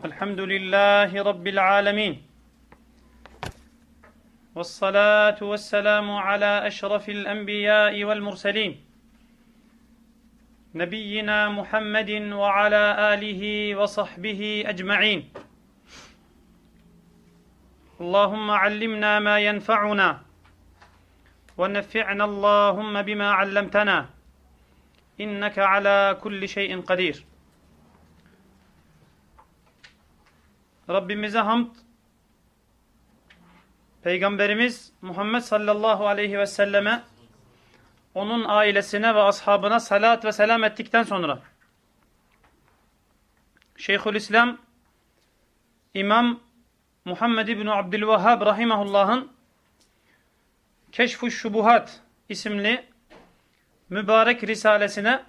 الحمد لله رب العالمين. والصلاة والسلام على أشرف الأنبياء والمرسلين. نبينا محمد وعلى آله وصحبه أجمعين. اللهم علمنا ما ينفعنا ونفعنا اللهم بما علمتنا. إنك على كل şeyin kadir. Rabbimize hamd, Peygamberimiz Muhammed sallallahu aleyhi ve selleme, onun ailesine ve ashabına salat ve selam ettikten sonra, Şeyhülislam, İmam Muhammed İbni Abdülvahhab Rahimahullah'ın Keşf-ü Şubuhat isimli mübarek risalesine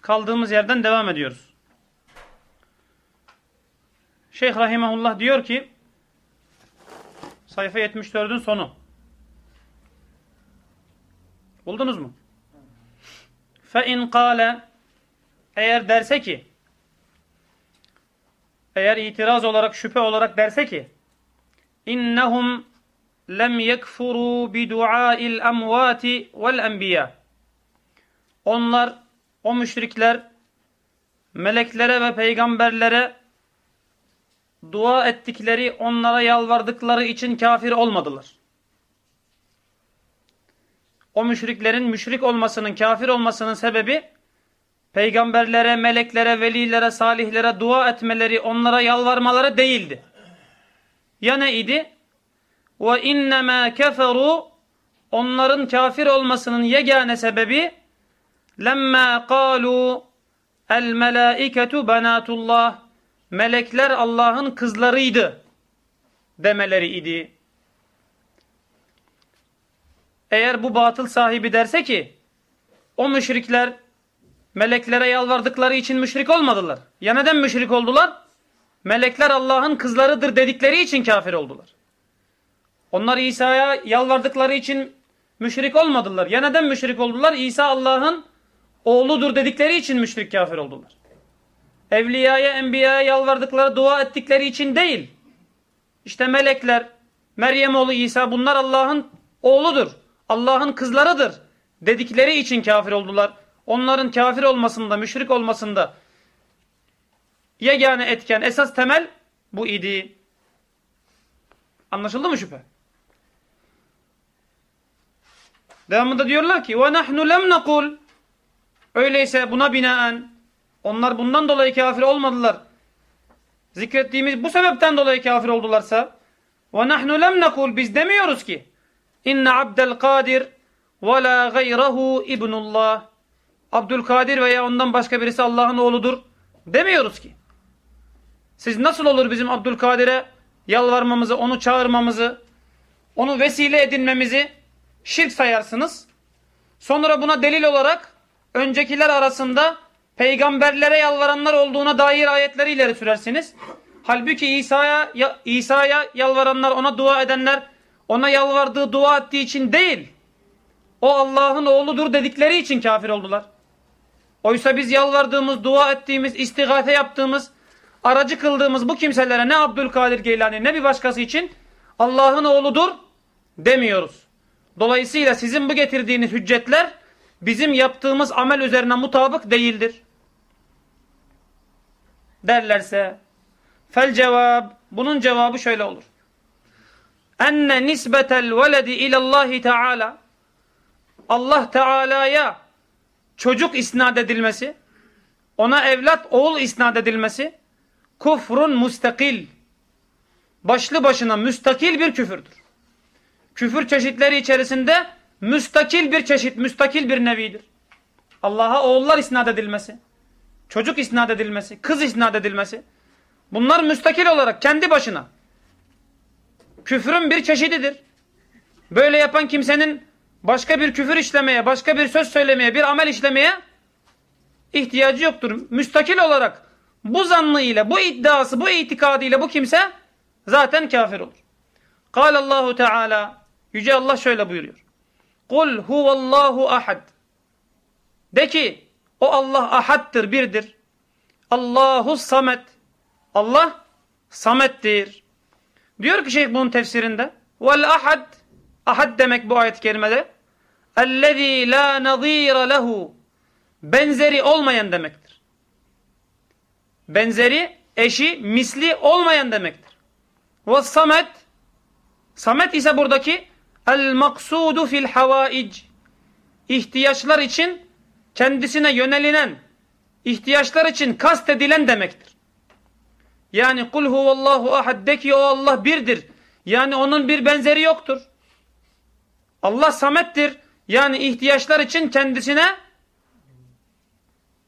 kaldığımız yerden devam ediyoruz. Şeyh Rahimahullah diyor ki sayfa 74'ün sonu. Buldunuz mu? Fe in kâle eğer derse ki eğer itiraz olarak şüphe olarak derse ki innehum lem yekfuru bi du'a'il emvati vel onlar o müşrikler meleklere ve peygamberlere dua ettikleri, onlara yalvardıkları için kafir olmadılar. O müşriklerin müşrik olmasının, kafir olmasının sebebi peygamberlere, meleklere, velilere, salihlere dua etmeleri, onlara yalvarmaları değildi. Ya ne idi? Ve innemâ keferu onların kafir olmasının yegane sebebi lemma qalu el melaiketu banatullah melekler Allah'ın kızlarıydı demeleri idi. Eğer bu batıl sahibi derse ki o müşrikler meleklere yalvardıkları için müşrik olmadılar. Ya neden müşrik oldular? Melekler Allah'ın kızlarıdır dedikleri için kafir oldular. Onlar İsa'ya yalvardıkları için müşrik olmadılar. Ya neden müşrik oldular? İsa Allah'ın oğludur dedikleri için müşrik kafir oldular. Evliyaya, enbiyaya yalvardıkları, dua ettikleri için değil. İşte melekler, Meryem oğlu İsa bunlar Allah'ın oğludur. Allah'ın kızlarıdır dedikleri için kafir oldular. Onların kafir olmasında, müşrik olmasında yegane etken, esas temel bu idi. Anlaşıldı mı şüphe? Devamında diyorlar ki وَنَحْنُ لَمْ نَقُولُ Öyleyse buna binaen onlar bundan dolayı kafir olmadılar. Zikrettiğimiz bu sebepten dolayı kafir oldularsa ve nahnu lem nekul biz demiyoruz ki inne abdel kadir ve la gayrehu ibnullah Abdülkadir veya ondan başka birisi Allah'ın oğludur demiyoruz ki. Siz nasıl olur bizim Abdülkadir'e yalvarmamızı, onu çağırmamızı, onu vesile edinmemizi şirk sayarsınız. Sonra buna delil olarak öncekiler arasında peygamberlere yalvaranlar olduğuna dair ayetleri ileri sürersiniz. Halbuki İsa'ya İsa'ya yalvaranlar, ona dua edenler ona yalvardığı, dua ettiği için değil. O Allah'ın oğludur dedikleri için kafir oldular. Oysa biz yalvardığımız, dua ettiğimiz, istigate yaptığımız, aracı kıldığımız bu kimselere ne Abdülkadir Geylani ne bir başkası için Allah'ın oğludur demiyoruz. Dolayısıyla sizin bu getirdiğiniz hüccetler bizim yaptığımız amel üzerine mutabık değildir. Derlerse fel cevap bunun cevabı şöyle olur. Enne nisbetel veledi ilallahi teala Allah Teala'ya çocuk isnat edilmesi, ona evlat oğul isnat edilmesi kufrun mustakil başlı başına müstakil bir küfürdür. Küfür çeşitleri içerisinde müstakil bir çeşit, müstakil bir nevidir. Allah'a oğullar isnat edilmesi, çocuk isnat edilmesi, kız isnat edilmesi bunlar müstakil olarak kendi başına küfrün bir çeşididir. Böyle yapan kimsenin başka bir küfür işlemeye, başka bir söz söylemeye, bir amel işlemeye ihtiyacı yoktur. Müstakil olarak bu zannıyla, bu iddiası, bu itikadıyla bu kimse zaten kafir olur. Allahu Teala Yüce Allah şöyle buyuruyor. Kul huvallahu ahad. De ki o Allah ahaddır, birdir. Allahu samet. Allah samettir. Diyor ki şeyh bunun tefsirinde vel ahad ahad demek bu ayet-i kerimede ellezî la nazîre lehu benzeri olmayan demektir. Benzeri, eşi, misli olmayan demektir. Ve samet samet ise buradaki el maksudu fil havaic ihtiyaçlar için kendisine yönelilen ihtiyaçlar için kast edilen demektir. Yani kul huvallahu ahad de ki o Allah birdir. Yani onun bir benzeri yoktur. Allah samettir. Yani ihtiyaçlar için kendisine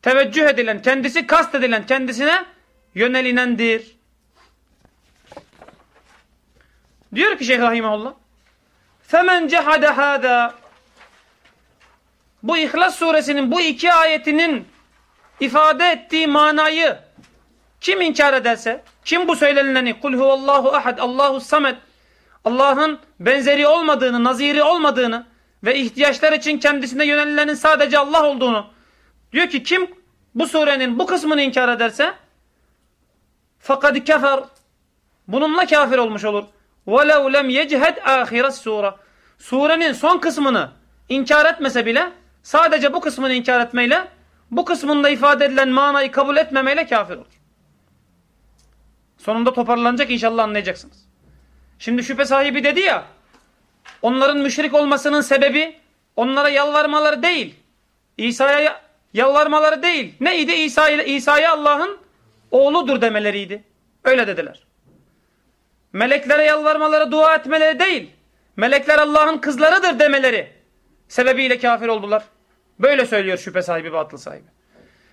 teveccüh edilen, kendisi kast edilen, kendisine yönelinendir. Diyor ki Şeyh Rahimahullah فَمَنْ جَحَدَ هَذَا Bu İhlas suresinin bu iki ayetinin ifade ettiği manayı kim inkar ederse, kim bu söylenileni kul huvallahu ahad, Allahu samet, Allah'ın benzeri olmadığını, naziri olmadığını ve ihtiyaçlar için kendisine yönelilenin sadece Allah olduğunu diyor ki kim bu surenin bu kısmını inkar ederse fakat kefer bununla kafir olmuş olur. وَلَوْ لَمْ يَجْهَدْ آخِرَ السُّورَ Surenin son kısmını inkar etmese bile sadece bu kısmını inkar etmeyle bu kısmında ifade edilen manayı kabul etmemeyle kafir olur. Sonunda toparlanacak inşallah anlayacaksınız. Şimdi şüphe sahibi dedi ya onların müşrik olmasının sebebi onlara yalvarmaları değil. İsa'ya yalvarmaları değil. Neydi? İsa'ya İsa Allah'ın oğludur demeleriydi. Öyle dediler. Meleklere yalvarmaları, dua etmeleri değil. Melekler Allah'ın kızlarıdır demeleri sebebiyle kafir oldular. Böyle söylüyor şüphe sahibi, batıl sahibi.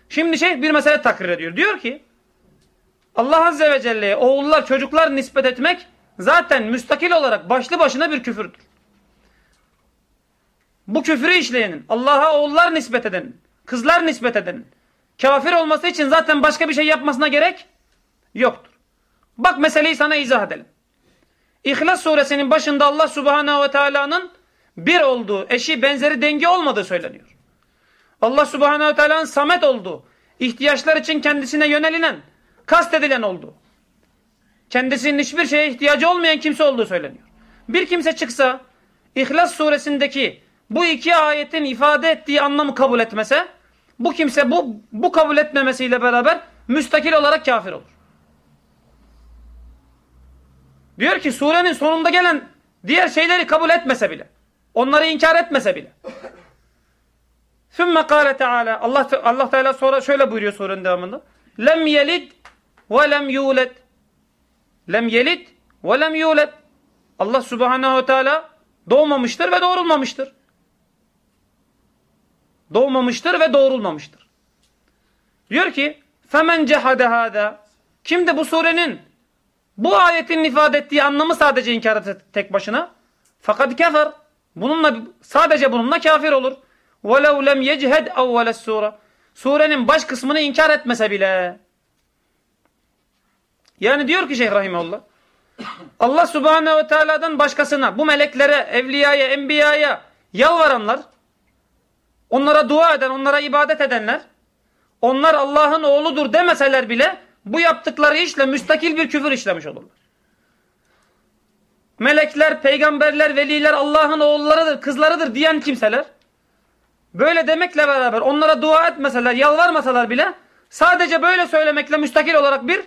Şimdi şey bir mesele takrir ediyor. Diyor ki Allah Azze ve Celle'ye oğullar, çocuklar nispet etmek zaten müstakil olarak başlı başına bir küfürdür. Bu küfrü işleyenin, Allah'a oğullar nispet edenin, kızlar nispet edenin, kafir olması için zaten başka bir şey yapmasına gerek yoktur. Bak meseleyi sana izah edelim. İhlas suresinin başında Allah subhanehu ve teala'nın bir olduğu, eşi benzeri denge olmadığı söyleniyor. Allah subhanehu ve teala'nın samet olduğu, ihtiyaçlar için kendisine yönelilen, kastedilen olduğu, kendisinin hiçbir şeye ihtiyacı olmayan kimse olduğu söyleniyor. Bir kimse çıksa, İhlas suresindeki bu iki ayetin ifade ettiği anlamı kabul etmese, bu kimse bu, bu kabul etmemesiyle beraber müstakil olarak kafir olur. Diyor ki surenin sonunda gelen diğer şeyleri kabul etmese bile. Onları inkar etmese bile. Sümme kâle teâlâ. Allah, Allah Teala sonra şöyle buyuruyor surenin devamında. Lem yelid ve lem yulet. Lem yelid ve lem yulet. Allah subhanehu ve teala doğmamıştır ve doğrulmamıştır. Doğmamıştır ve doğrulmamıştır. Diyor ki femen cehade hâdâ. Kim de bu surenin bu ayetin ifade ettiği anlamı sadece inkar etse tek başına. Fakat kefer. Bununla sadece bununla kafir olur. وَلَوْ لَمْ يَجْهَدْ اَوَّلَ السُّورَ Surenin baş kısmını inkar etmese bile. Yani diyor ki Şeyh Rahimullah. Allah Subhanahu ve Teala'dan başkasına, bu meleklere, evliyaya, enbiyaya yalvaranlar, onlara dua eden, onlara ibadet edenler, onlar Allah'ın oğludur demeseler bile bu yaptıkları işle müstakil bir küfür işlemiş olurlar. Melekler, peygamberler, veliler Allah'ın oğullarıdır, kızlarıdır diyen kimseler böyle demekle beraber onlara dua etmeseler, yalvarmasalar bile sadece böyle söylemekle müstakil olarak bir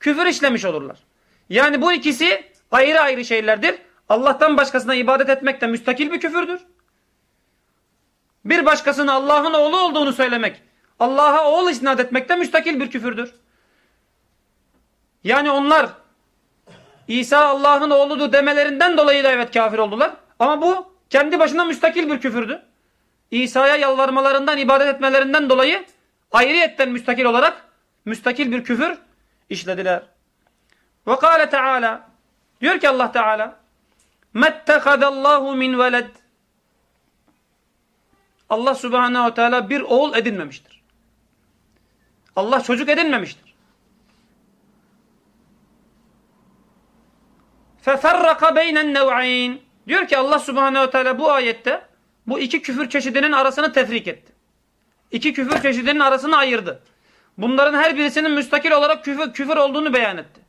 küfür işlemiş olurlar. Yani bu ikisi ayrı ayrı şeylerdir. Allah'tan başkasına ibadet etmek de müstakil bir küfürdür. Bir başkasına Allah'ın oğlu olduğunu söylemek, Allah'a oğul isnat etmek de müstakil bir küfürdür. Yani onlar İsa Allah'ın oğludur demelerinden dolayı da evet kafir oldular. Ama bu kendi başına müstakil bir küfürdü. İsa'ya yalvarmalarından, ibadet etmelerinden dolayı ayrıyetten müstakil olarak müstakil bir küfür işlediler. Ve kâle Teala diyor ki Allah Teala mettekadallahu min veled Allah Subhanahu Teala bir oğul edinmemiştir. Allah çocuk edinmemiştir. فَفَرَّقَ بَيْنَ النَّوْعَيْنِ Diyor ki Allah subhanehu ve teala bu ayette bu iki küfür çeşidinin arasını tefrik etti. İki küfür çeşidinin arasını ayırdı. Bunların her birisinin müstakil olarak küfür, küfür olduğunu beyan etti.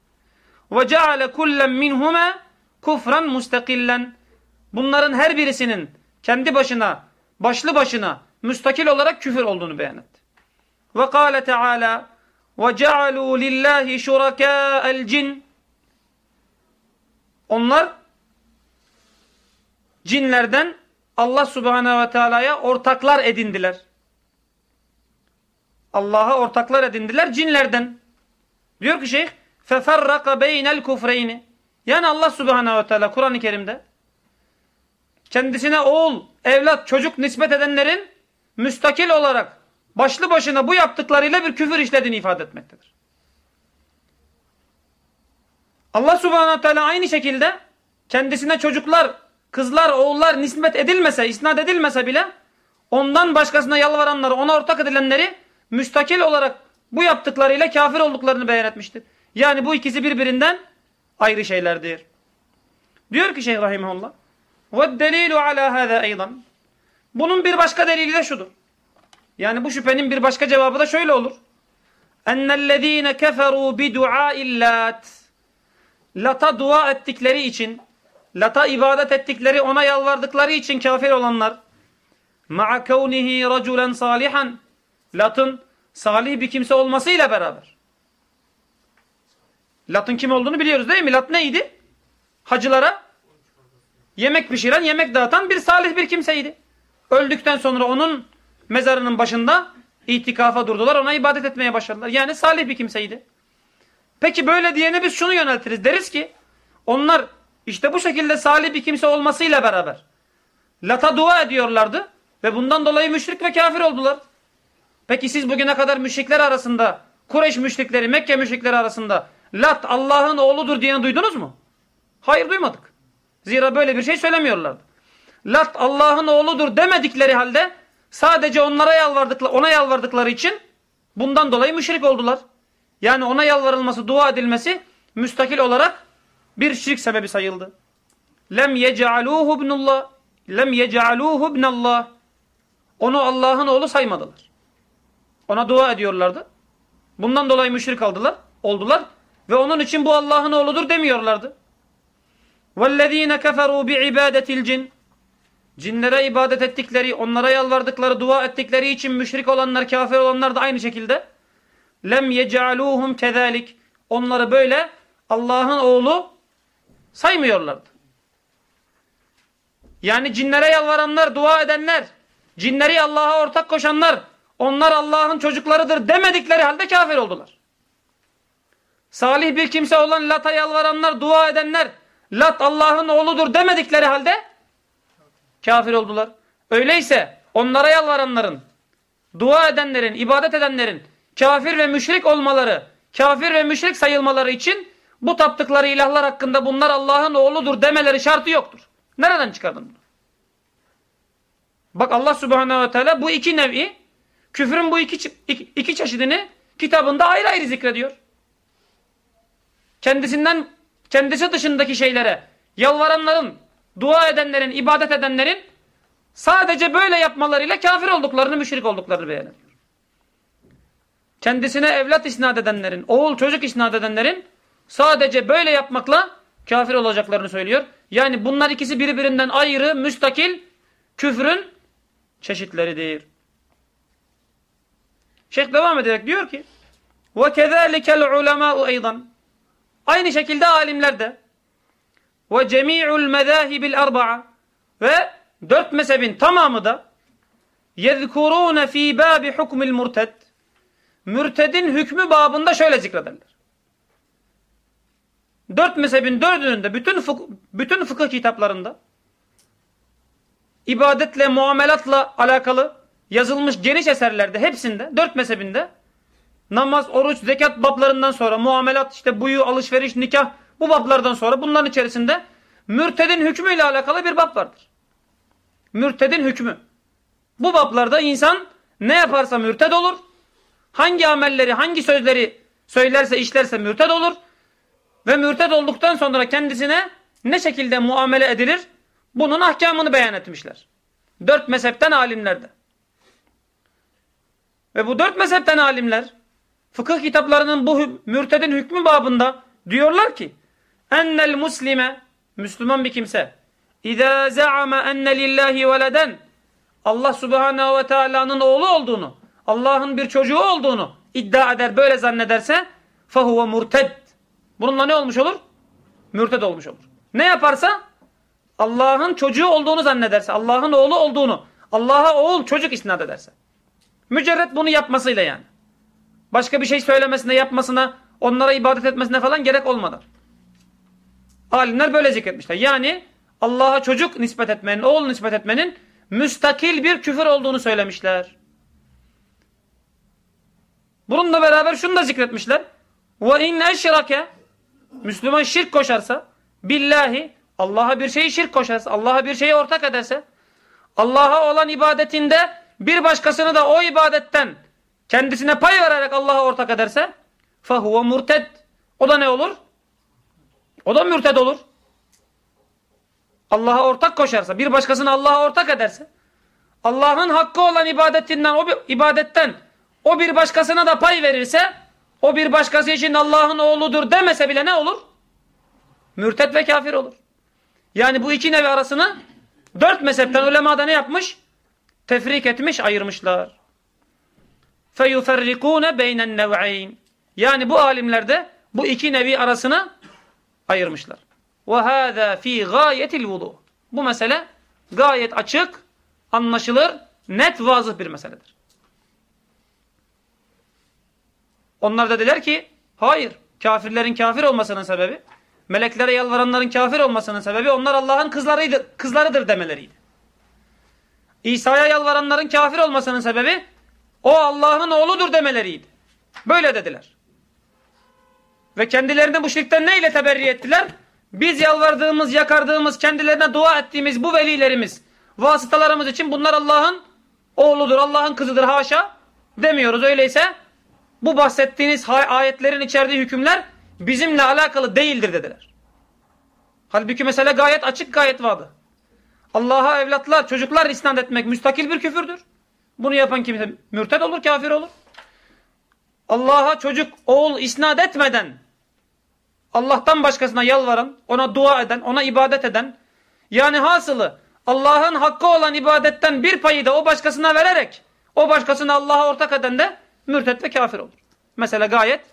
وَجَعَلَ كُلًّا مِنْهُمَا kufran mustakillen. Bunların her birisinin kendi başına, başlı başına müstakil olarak küfür olduğunu beyan etti. Ve kâle Teala وَجَعَلُوا لِلّٰهِ شُرَكَاءَ الْجِنِ Onlar cinlerden Allah Subhanahu ve Teala'ya ortaklar edindiler. Allah'a ortaklar edindiler cinlerden. Diyor ki şeyh فَفَرَّقَ بَيْنَ الْكُفْرَيْنِ Yani Allah Subhanahu ve Teala Kur'an-ı Kerim'de kendisine oğul, evlat, çocuk nispet edenlerin müstakil olarak başlı başına bu yaptıklarıyla bir küfür işlediğini ifade etmektedir. Allah Subhanahu Teala aynı şekilde kendisine çocuklar, kızlar, oğullar nispet edilmese, isnat edilmese bile ondan başkasına yalvaranları, ona ortak edilenleri müstakil olarak bu yaptıklarıyla kafir olduklarını beyan etmiştir. Yani bu ikisi birbirinden ayrı şeylerdir. Diyor ki Şeyh Rahimullah وَالدَّلِيلُ عَلَى هَذَا اَيْضًا Bunun bir başka delili de şudur. Yani bu şüphenin bir başka cevabı da şöyle olur. اَنَّ الَّذ۪ينَ كَفَرُوا بِدُعَاءِ اللّٰتِ Lata dua ettikleri için, Lata ibadet ettikleri, ona yalvardıkları için kafir olanlar, ma'a kavnihi raculen salihan, Lat'ın salih bir kimse olmasıyla beraber. Lat'ın kim olduğunu biliyoruz değil mi? Lat neydi? Hacılara yemek pişiren, yemek dağıtan bir salih bir kimseydi. Öldükten sonra onun mezarının başında itikafa durdular, ona ibadet etmeye başladılar. Yani salih bir kimseydi. Peki böyle diyene biz şunu yöneltiriz. Deriz ki onlar işte bu şekilde salih bir kimse olmasıyla beraber lata dua ediyorlardı ve bundan dolayı müşrik ve kafir oldular. Peki siz bugüne kadar müşrikler arasında Kureyş müşrikleri, Mekke müşrikleri arasında Lat Allah'ın oğludur diyeni duydunuz mu? Hayır duymadık. Zira böyle bir şey söylemiyorlardı. Lat Allah'ın oğludur demedikleri halde sadece onlara yalvardıkları, ona yalvardıkları için bundan dolayı müşrik oldular. Yani ona yalvarılması, dua edilmesi müstakil olarak bir şirk sebebi sayıldı. Lem yec'aluhu ibnullah. Lem yec'aluhu ibnallah. Onu Allah'ın oğlu saymadılar. Ona dua ediyorlardı. Bundan dolayı müşrik aldılar, oldular ve onun için bu Allah'ın oğludur demiyorlardı. وَالَّذ۪ينَ كَفَرُوا بِعِبَادَةِ الْجِنِ Cinlere ibadet ettikleri, onlara yalvardıkları, dua ettikleri için müşrik olanlar, kafir olanlar da aynı şekilde lem yec'aluhum kezalik. Onları böyle Allah'ın oğlu saymıyorlardı. Yani cinlere yalvaranlar, dua edenler, cinleri Allah'a ortak koşanlar, onlar Allah'ın çocuklarıdır demedikleri halde kafir oldular. Salih bir kimse olan Lat'a yalvaranlar, dua edenler, Lat Allah'ın oğludur demedikleri halde kafir oldular. Öyleyse onlara yalvaranların, dua edenlerin, ibadet edenlerin kafir ve müşrik olmaları, kafir ve müşrik sayılmaları için bu taptıkları ilahlar hakkında bunlar Allah'ın oğludur demeleri şartı yoktur. Nereden çıkardın bunu? Bak Allah Subhanahu ve Teala bu iki nevi, küfrün bu iki, iki, iki çeşidini kitabında ayrı ayrı zikrediyor. Kendisinden, kendisi dışındaki şeylere yalvaranların, dua edenlerin, ibadet edenlerin sadece böyle yapmalarıyla kafir olduklarını, müşrik olduklarını beyan Kendisine evlat isnat edenlerin, oğul çocuk isnat edenlerin sadece böyle yapmakla kafir olacaklarını söylüyor. Yani bunlar ikisi birbirinden ayrı, müstakil küfrün çeşitleridir. Şeyh devam ederek diyor ki وَكَذَٰلِكَ الْعُلَمَاءُ اَيْضًا Aynı şekilde alimler de وَجَمِيعُ الْمَذَاهِبِ الْاَرْبَعَ Ve dört mezhebin tamamı da يَذْكُرُونَ ف۪ي بَابِ حُكْمِ الْمُرْتَدِ Mürtedin hükmü babında şöyle zikrederler. Dört mezhebin dördünün de bütün, fık bütün fıkıh kitaplarında ibadetle, muamelatla alakalı yazılmış geniş eserlerde hepsinde, dört mezhebinde namaz, oruç, zekat bablarından sonra muamelat, işte buyu, alışveriş, nikah bu bablardan sonra bunların içerisinde mürtedin hükmüyle alakalı bir bab vardır. Mürtedin hükmü. Bu bablarda insan ne yaparsa mürted olur. Hangi amelleri, hangi sözleri söylerse, işlerse mürted olur. Ve mürted olduktan sonra kendisine ne şekilde muamele edilir? Bunun ahkamını beyan etmişler. Dört mezhepten alimlerde. Ve bu dört mezhepten alimler fıkıh kitaplarının bu mürtedin hükmü babında Diyorlar ki ennel muslime Müslüman bir kimse İzâ za'ama enne lillahi veleden Allah subhanehu ve teala'nın oğlu olduğunu Allah'ın bir çocuğu olduğunu iddia eder böyle zannederse fahuve murted. Bununla ne olmuş olur? Mürted olmuş olur. Ne yaparsa Allah'ın çocuğu olduğunu zannederse, Allah'ın oğlu olduğunu, Allah'a oğul çocuk isnat ederse. Mücerret bunu yapmasıyla yani. Başka bir şey söylemesine, yapmasına, onlara ibadet etmesine falan gerek olmadan. Alimler böyle zikretmişler. Yani Allah'a çocuk nispet etmenin, oğul nispet etmenin müstakil bir küfür olduğunu söylemişler. Bununla beraber şunu da zikretmişler. Ve in Müslüman şirk koşarsa billahi Allah'a bir şeyi şirk koşarsa, Allah'a bir şeyi ortak ederse Allah'a olan ibadetinde bir başkasını da o ibadetten kendisine pay vererek Allah'a ortak ederse fahuve murted. O da ne olur? O da mürted olur. Allah'a ortak koşarsa, bir başkasını Allah'a ortak ederse, Allah'ın hakkı olan ibadetinden, o ibadetten o bir başkasına da pay verirse, o bir başkası için Allah'ın oğludur demese bile ne olur? Mürted ve kafir olur. Yani bu iki nevi arasını dört mezhepten ulemada ne yapmış? Tefrik etmiş, ayırmışlar. فَيُفَرِّقُونَ بَيْنَ النَّوْعَيْنِ Yani bu alimlerde bu iki nevi arasını ayırmışlar. وَهَذَا ف۪ي غَايَةِ الْوُضُوء Bu mesele gayet açık, anlaşılır, net, vazıh bir meseledir. Onlar da dediler ki, hayır, kafirlerin kafir olmasının sebebi, meleklere yalvaranların kafir olmasının sebebi onlar Allah'ın kızlarıydı, kızlarıdır demeleriydi. İsa'ya yalvaranların kafir olmasının sebebi, o Allah'ın oğludur demeleriydi. Böyle dediler. Ve kendilerini bu şirkten neyle teberri ettiler? Biz yalvardığımız, yakardığımız, kendilerine dua ettiğimiz bu velilerimiz, vasıtalarımız için bunlar Allah'ın oğludur, Allah'ın kızıdır haşa demiyoruz. Öyleyse bu bahsettiğiniz ayetlerin içerdiği hükümler bizimle alakalı değildir dediler. Halbuki mesele gayet açık, gayet vardı. Allah'a evlatlar, çocuklar isnat etmek müstakil bir küfürdür. Bunu yapan kimse mürted olur, kafir olur. Allah'a çocuk, oğul isnat etmeden Allah'tan başkasına yalvaran, ona dua eden, ona ibadet eden yani hasılı Allah'ın hakkı olan ibadetten bir payı da o başkasına vererek o başkasını Allah'a ortak eden de mürted ve kafir olur. Mesela gayet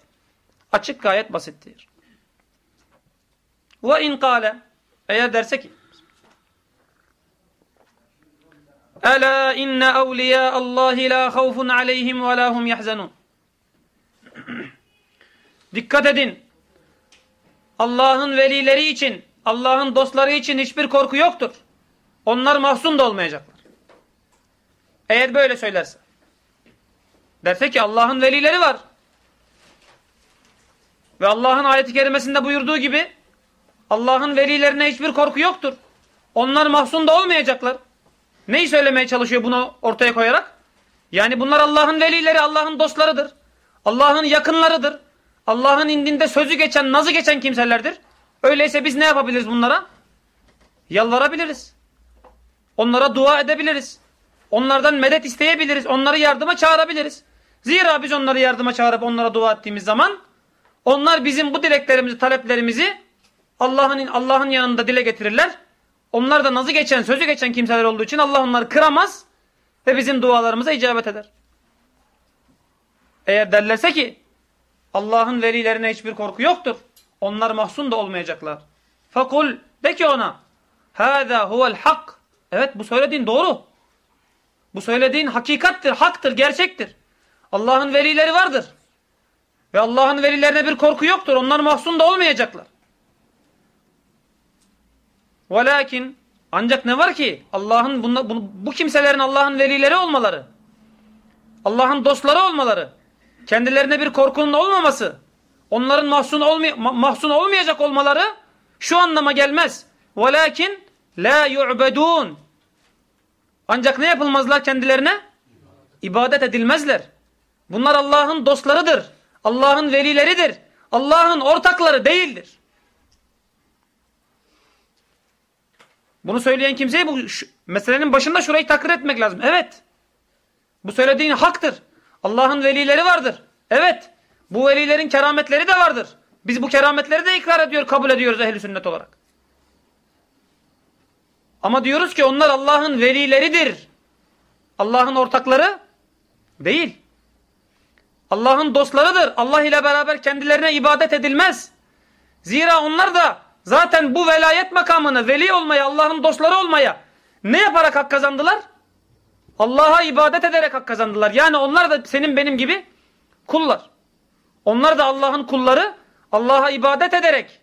açık gayet basittir. Ve in kâle eğer derse ki Ela inne evliya Allahi la havfun aleyhim ve la hum yahzanun. Dikkat edin. Allah'ın velileri için, Allah'ın dostları için hiçbir korku yoktur. Onlar mahzun da olmayacaklar. Eğer böyle söylerse. Derse ki Allah'ın velileri var. Ve Allah'ın ayeti kerimesinde buyurduğu gibi Allah'ın velilerine hiçbir korku yoktur. Onlar mahzun da olmayacaklar. Neyi söylemeye çalışıyor bunu ortaya koyarak? Yani bunlar Allah'ın velileri, Allah'ın dostlarıdır. Allah'ın yakınlarıdır. Allah'ın indinde sözü geçen, nazı geçen kimselerdir. Öyleyse biz ne yapabiliriz bunlara? Yalvarabiliriz. Onlara dua edebiliriz. Onlardan medet isteyebiliriz. Onları yardıma çağırabiliriz. Zira biz onları yardıma çağırıp onlara dua ettiğimiz zaman onlar bizim bu dileklerimizi, taleplerimizi Allah'ın Allah'ın yanında dile getirirler. Onlar da nazı geçen, sözü geçen kimseler olduğu için Allah onları kıramaz ve bizim dualarımıza icabet eder. Eğer derlerse ki Allah'ın velilerine hiçbir korku yoktur. Onlar mahzun da olmayacaklar. Fakul de ki ona Hâzâ huvel hak. Evet bu söylediğin doğru. Bu söylediğin hakikattir, haktır, gerçektir. Allah'ın velileri vardır. Ve Allah'ın velilerine bir korku yoktur. Onlar mahzun da olmayacaklar. Velakin ancak ne var ki Allah'ın bu, kimselerin Allah'ın velileri olmaları, Allah'ın dostları olmaları, kendilerine bir korkunun olmaması, onların mahzun, olmay mahzun olmayacak olmaları şu anlama gelmez. Velakin la yu'bedun. Ancak ne yapılmazlar kendilerine? İbadet edilmezler. Bunlar Allah'ın dostlarıdır. Allah'ın velileridir. Allah'ın ortakları değildir. Bunu söyleyen kimseye bu meselenin başında şurayı takdir etmek lazım. Evet. Bu söylediğin haktır. Allah'ın velileri vardır. Evet. Bu velilerin kerametleri de vardır. Biz bu kerametleri de ikrar ediyor, kabul ediyoruz ehli sünnet olarak. Ama diyoruz ki onlar Allah'ın velileridir. Allah'ın ortakları değil. Allah'ın dostlarıdır. Allah ile beraber kendilerine ibadet edilmez. Zira onlar da zaten bu velayet makamını veli olmaya, Allah'ın dostları olmaya ne yaparak hak kazandılar? Allah'a ibadet ederek hak kazandılar. Yani onlar da senin benim gibi kullar. Onlar da Allah'ın kulları Allah'a ibadet ederek,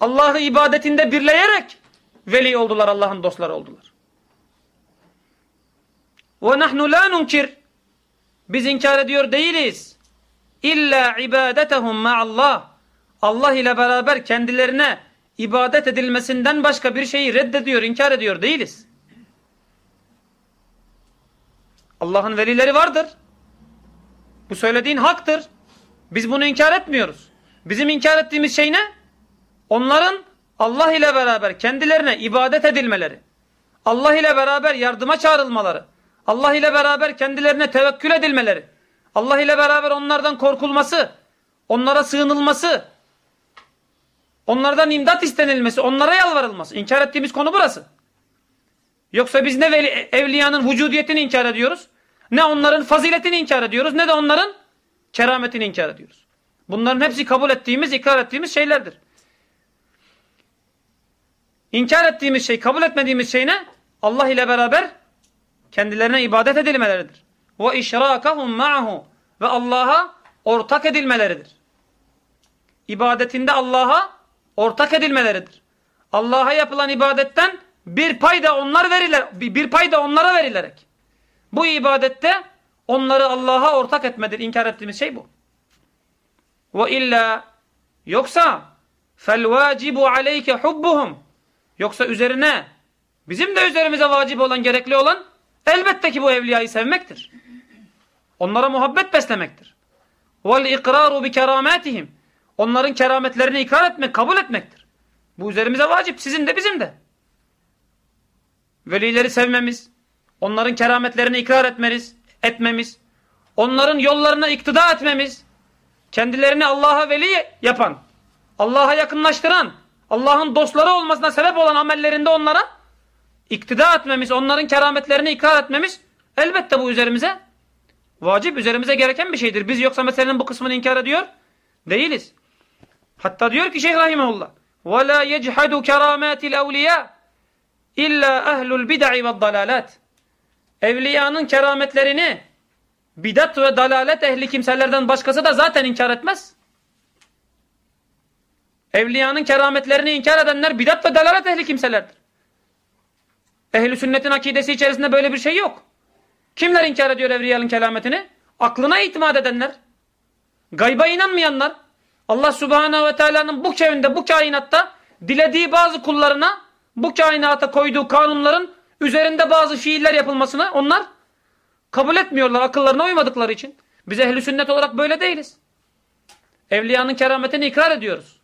Allah'ı ibadetinde birleyerek veli oldular, Allah'ın dostları oldular. Nahnu la nunkir biz inkar ediyor değiliz. İlla ibadetehum ma'allah. Allah ile beraber kendilerine ibadet edilmesinden başka bir şeyi reddediyor, inkar ediyor değiliz. Allah'ın velileri vardır. Bu söylediğin haktır. Biz bunu inkar etmiyoruz. Bizim inkar ettiğimiz şey ne? Onların Allah ile beraber kendilerine ibadet edilmeleri. Allah ile beraber yardıma çağrılmaları. Allah ile beraber kendilerine tevekkül edilmeleri, Allah ile beraber onlardan korkulması, onlara sığınılması, onlardan imdat istenilmesi, onlara yalvarılması. İnkar ettiğimiz konu burası. Yoksa biz ne veli, evliyanın vücudiyetini inkar ediyoruz, ne onların faziletini inkar ediyoruz, ne de onların kerametini inkar ediyoruz. Bunların hepsi kabul ettiğimiz, ikrar ettiğimiz şeylerdir. İnkar ettiğimiz şey, kabul etmediğimiz şey ne? Allah ile beraber kendilerine ibadet edilmeleridir. Ve işrakahum ma'hu ve Allah'a ortak edilmeleridir. İbadetinde Allah'a ortak edilmeleridir. Allah'a yapılan ibadetten bir pay da onlar veriler, bir pay da onlara verilerek. Bu ibadette onları Allah'a ortak etmedir. İnkar ettiğimiz şey bu. Ve illa yoksa fel vacibu aleyke hubbuhum yoksa üzerine bizim de üzerimize vacip olan gerekli olan Elbette ki bu evliyayı sevmektir. Onlara muhabbet beslemektir. Vel ikraru bi keramatihim. Onların kerametlerini ikrar etmek, kabul etmektir. Bu üzerimize vacip, sizin de bizim de. Velileri sevmemiz, onların kerametlerini ikrar etmemiz, etmemiz, onların yollarına iktida etmemiz, kendilerini Allah'a veli yapan, Allah'a yakınlaştıran, Allah'ın dostları olmasına sebep olan amellerinde onlara iktida etmemiz, onların kerametlerini ikrar etmemiz elbette bu üzerimize vacip, üzerimize gereken bir şeydir. Biz yoksa meselenin bu kısmını inkar ediyor değiliz. Hatta diyor ki Şeyh Rahimahullah وَلَا يَجْحَدُ كَرَامَاتِ الْاَوْلِيَا اِلَّا اَهْلُ الْبِدَعِ وَالضَّلَالَاتِ Evliyanın kerametlerini bidat ve dalalet ehli kimselerden başkası da zaten inkar etmez. Evliyanın kerametlerini inkar edenler bidat ve dalalet ehli kimselerdir. Ehli sünnetin akidesi içerisinde böyle bir şey yok. Kimler inkar ediyor evliyanın kelametini? Aklına itimat edenler. Gayba inanmayanlar. Allah subhanehu ve teala'nın bu kevinde, bu kainatta dilediği bazı kullarına bu kainata koyduğu kanunların üzerinde bazı fiiller yapılmasını onlar kabul etmiyorlar akıllarına uymadıkları için. Biz ehli sünnet olarak böyle değiliz. Evliyanın kerametini ikrar ediyoruz.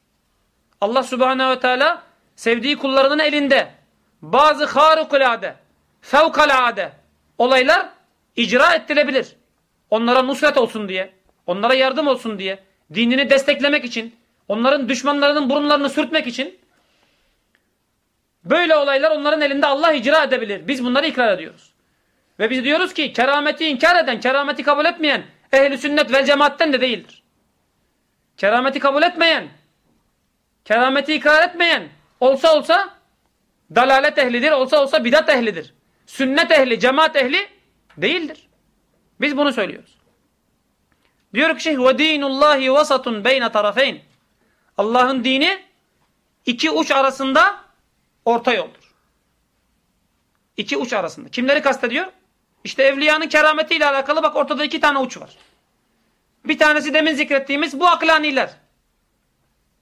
Allah subhanehu ve teala sevdiği kullarının elinde bazı harikulade, fevkalade olaylar icra ettirebilir. Onlara nusret olsun diye, onlara yardım olsun diye, dinini desteklemek için, onların düşmanlarının burunlarını sürtmek için böyle olaylar onların elinde Allah icra edebilir. Biz bunları ikrar ediyoruz. Ve biz diyoruz ki kerameti inkar eden, kerameti kabul etmeyen ehli sünnet vel cemaatten de değildir. Kerameti kabul etmeyen, kerameti ikrar etmeyen olsa olsa dalalet ehlidir, olsa olsa bidat ehlidir. Sünnet ehli, cemaat ehli değildir. Biz bunu söylüyoruz. Diyor ki şeyh ve dinullahi vasatun beyne tarafeyn. Allah'ın dini iki uç arasında orta yoldur. İki uç arasında. Kimleri kastediyor? İşte evliyanın kerametiyle alakalı bak ortada iki tane uç var. Bir tanesi demin zikrettiğimiz bu aklaniler.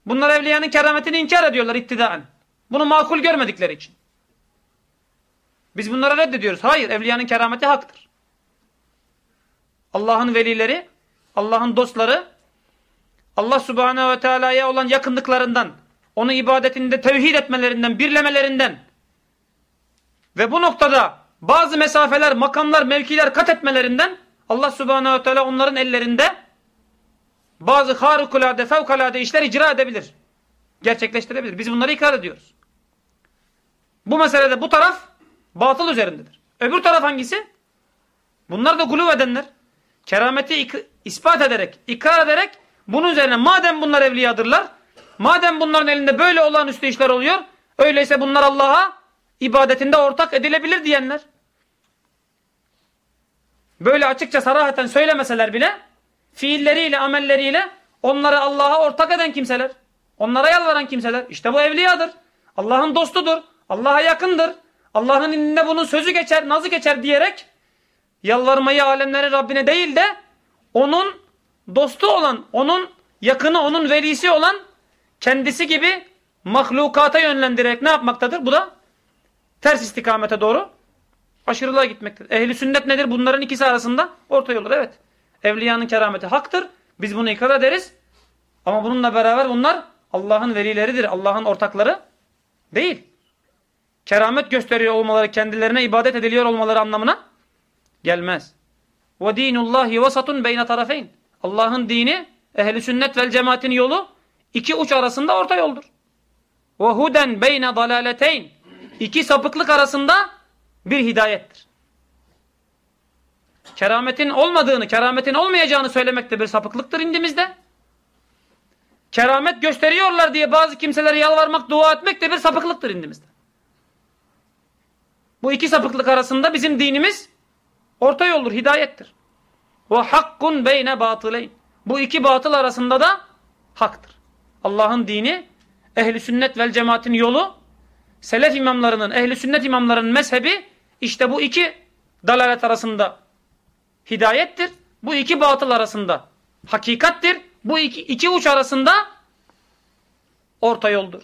Bunlar evliyanın kerametini inkar ediyorlar iktidaen. Bunu makul görmedikleri için. Biz bunlara reddediyoruz. Hayır, evliyanın kerameti haktır. Allah'ın velileri, Allah'ın dostları, Allah subhanehu ve teala'ya olan yakınlıklarından, onu ibadetinde tevhid etmelerinden, birlemelerinden ve bu noktada bazı mesafeler, makamlar, mevkiler kat etmelerinden Allah subhanehu ve teala onların ellerinde bazı harikulade, fevkalade işler icra edebilir. Gerçekleştirebilir. Biz bunları ikrar ediyoruz. Bu meselede bu taraf batıl üzerindedir. Öbür taraf hangisi? Bunlar da guluv edenler. Kerameti ispat ederek, ikrar ederek bunun üzerine madem bunlar evliyadırlar, madem bunların elinde böyle olağanüstü işler oluyor, öyleyse bunlar Allah'a ibadetinde ortak edilebilir diyenler. Böyle açıkça sarahaten söylemeseler bile fiilleriyle, amelleriyle onları Allah'a ortak eden kimseler. Onlara yalvaran kimseler. İşte bu evliyadır. Allah'ın dostudur. Allah'a yakındır. Allah'ın indinde bunun sözü geçer, nazı geçer diyerek yalvarmayı alemlerin Rabbine değil de onun dostu olan, onun yakını, onun velisi olan kendisi gibi mahlukata yönlendirerek ne yapmaktadır? Bu da ters istikamete doğru aşırılığa gitmektedir. Ehli sünnet nedir? Bunların ikisi arasında orta yoldur. Evet. Evliyanın kerameti haktır. Biz bunu ikrar ederiz. Ama bununla beraber bunlar Allah'ın velileridir. Allah'ın ortakları değil. Keramet gösteriyor olmaları, kendilerine ibadet ediliyor olmaları anlamına gelmez. Ve dinullahi vasatun beyne tarafeyn. Allah'ın dini ehli sünnet vel cemaatin yolu iki uç arasında orta yoldur. Ve huden beyne dalaleteyn. İki sapıklık arasında bir hidayettir. Kerametin olmadığını, kerametin olmayacağını söylemek de bir sapıklıktır indimizde. Keramet gösteriyorlar diye bazı kimselere yalvarmak, dua etmek de bir sapıklıktır indimizde. Bu iki sapıklık arasında bizim dinimiz orta yoldur, hidayettir. Ve hakkun beyne batıleyn. Bu iki batıl arasında da haktır. Allah'ın dini, ehli sünnet vel cemaatin yolu, selef imamlarının, ehli sünnet imamlarının mezhebi işte bu iki dalalet arasında hidayettir. Bu iki batıl arasında hakikattir. Bu iki, iki uç arasında orta yoldur.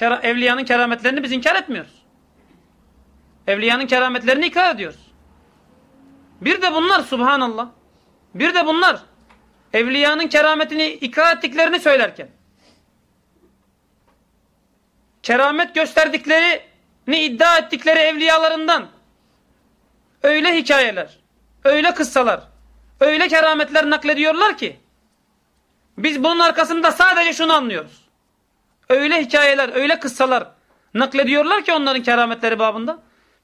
Evliyanın kerametlerini biz inkar etmiyoruz. Evliyanın kerametlerini ikrar ediyoruz. Bir de bunlar subhanallah. Bir de bunlar evliyanın kerametini ikrar ettiklerini söylerken keramet gösterdiklerini iddia ettikleri evliyalarından öyle hikayeler, öyle kıssalar, öyle kerametler naklediyorlar ki biz bunun arkasında sadece şunu anlıyoruz. Öyle hikayeler, öyle kıssalar naklediyorlar ki onların kerametleri babında.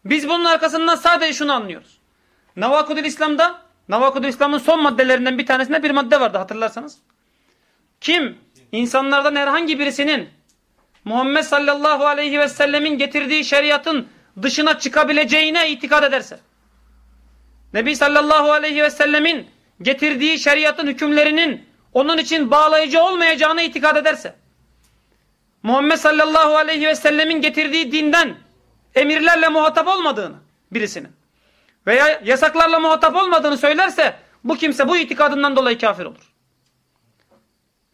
Biz bunun arkasından sadece şunu anlıyoruz. Navakudül İslam'da, Navakudül İslam'ın son maddelerinden bir tanesinde bir madde vardı hatırlarsanız. Kim insanlardan herhangi birisinin Muhammed sallallahu aleyhi ve sellemin getirdiği şeriatın dışına çıkabileceğine itikad ederse, Nebi sallallahu aleyhi ve sellemin getirdiği şeriatın hükümlerinin onun için bağlayıcı olmayacağına itikad ederse, Muhammed sallallahu aleyhi ve sellemin getirdiği dinden emirlerle muhatap olmadığını birisinin veya yasaklarla muhatap olmadığını söylerse bu kimse bu itikadından dolayı kafir olur.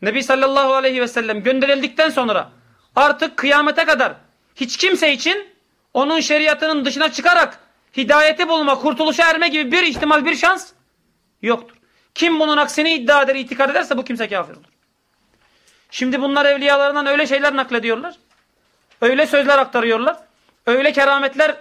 Nebi sallallahu aleyhi ve sellem gönderildikten sonra artık kıyamete kadar hiç kimse için onun şeriatının dışına çıkarak hidayeti bulma, kurtuluşa erme gibi bir ihtimal, bir şans yoktur. Kim bunun aksini iddia eder, itikad ederse bu kimse kafir olur. Şimdi bunlar evliyalarından öyle şeyler naklediyorlar. Öyle sözler aktarıyorlar. Öyle kerametler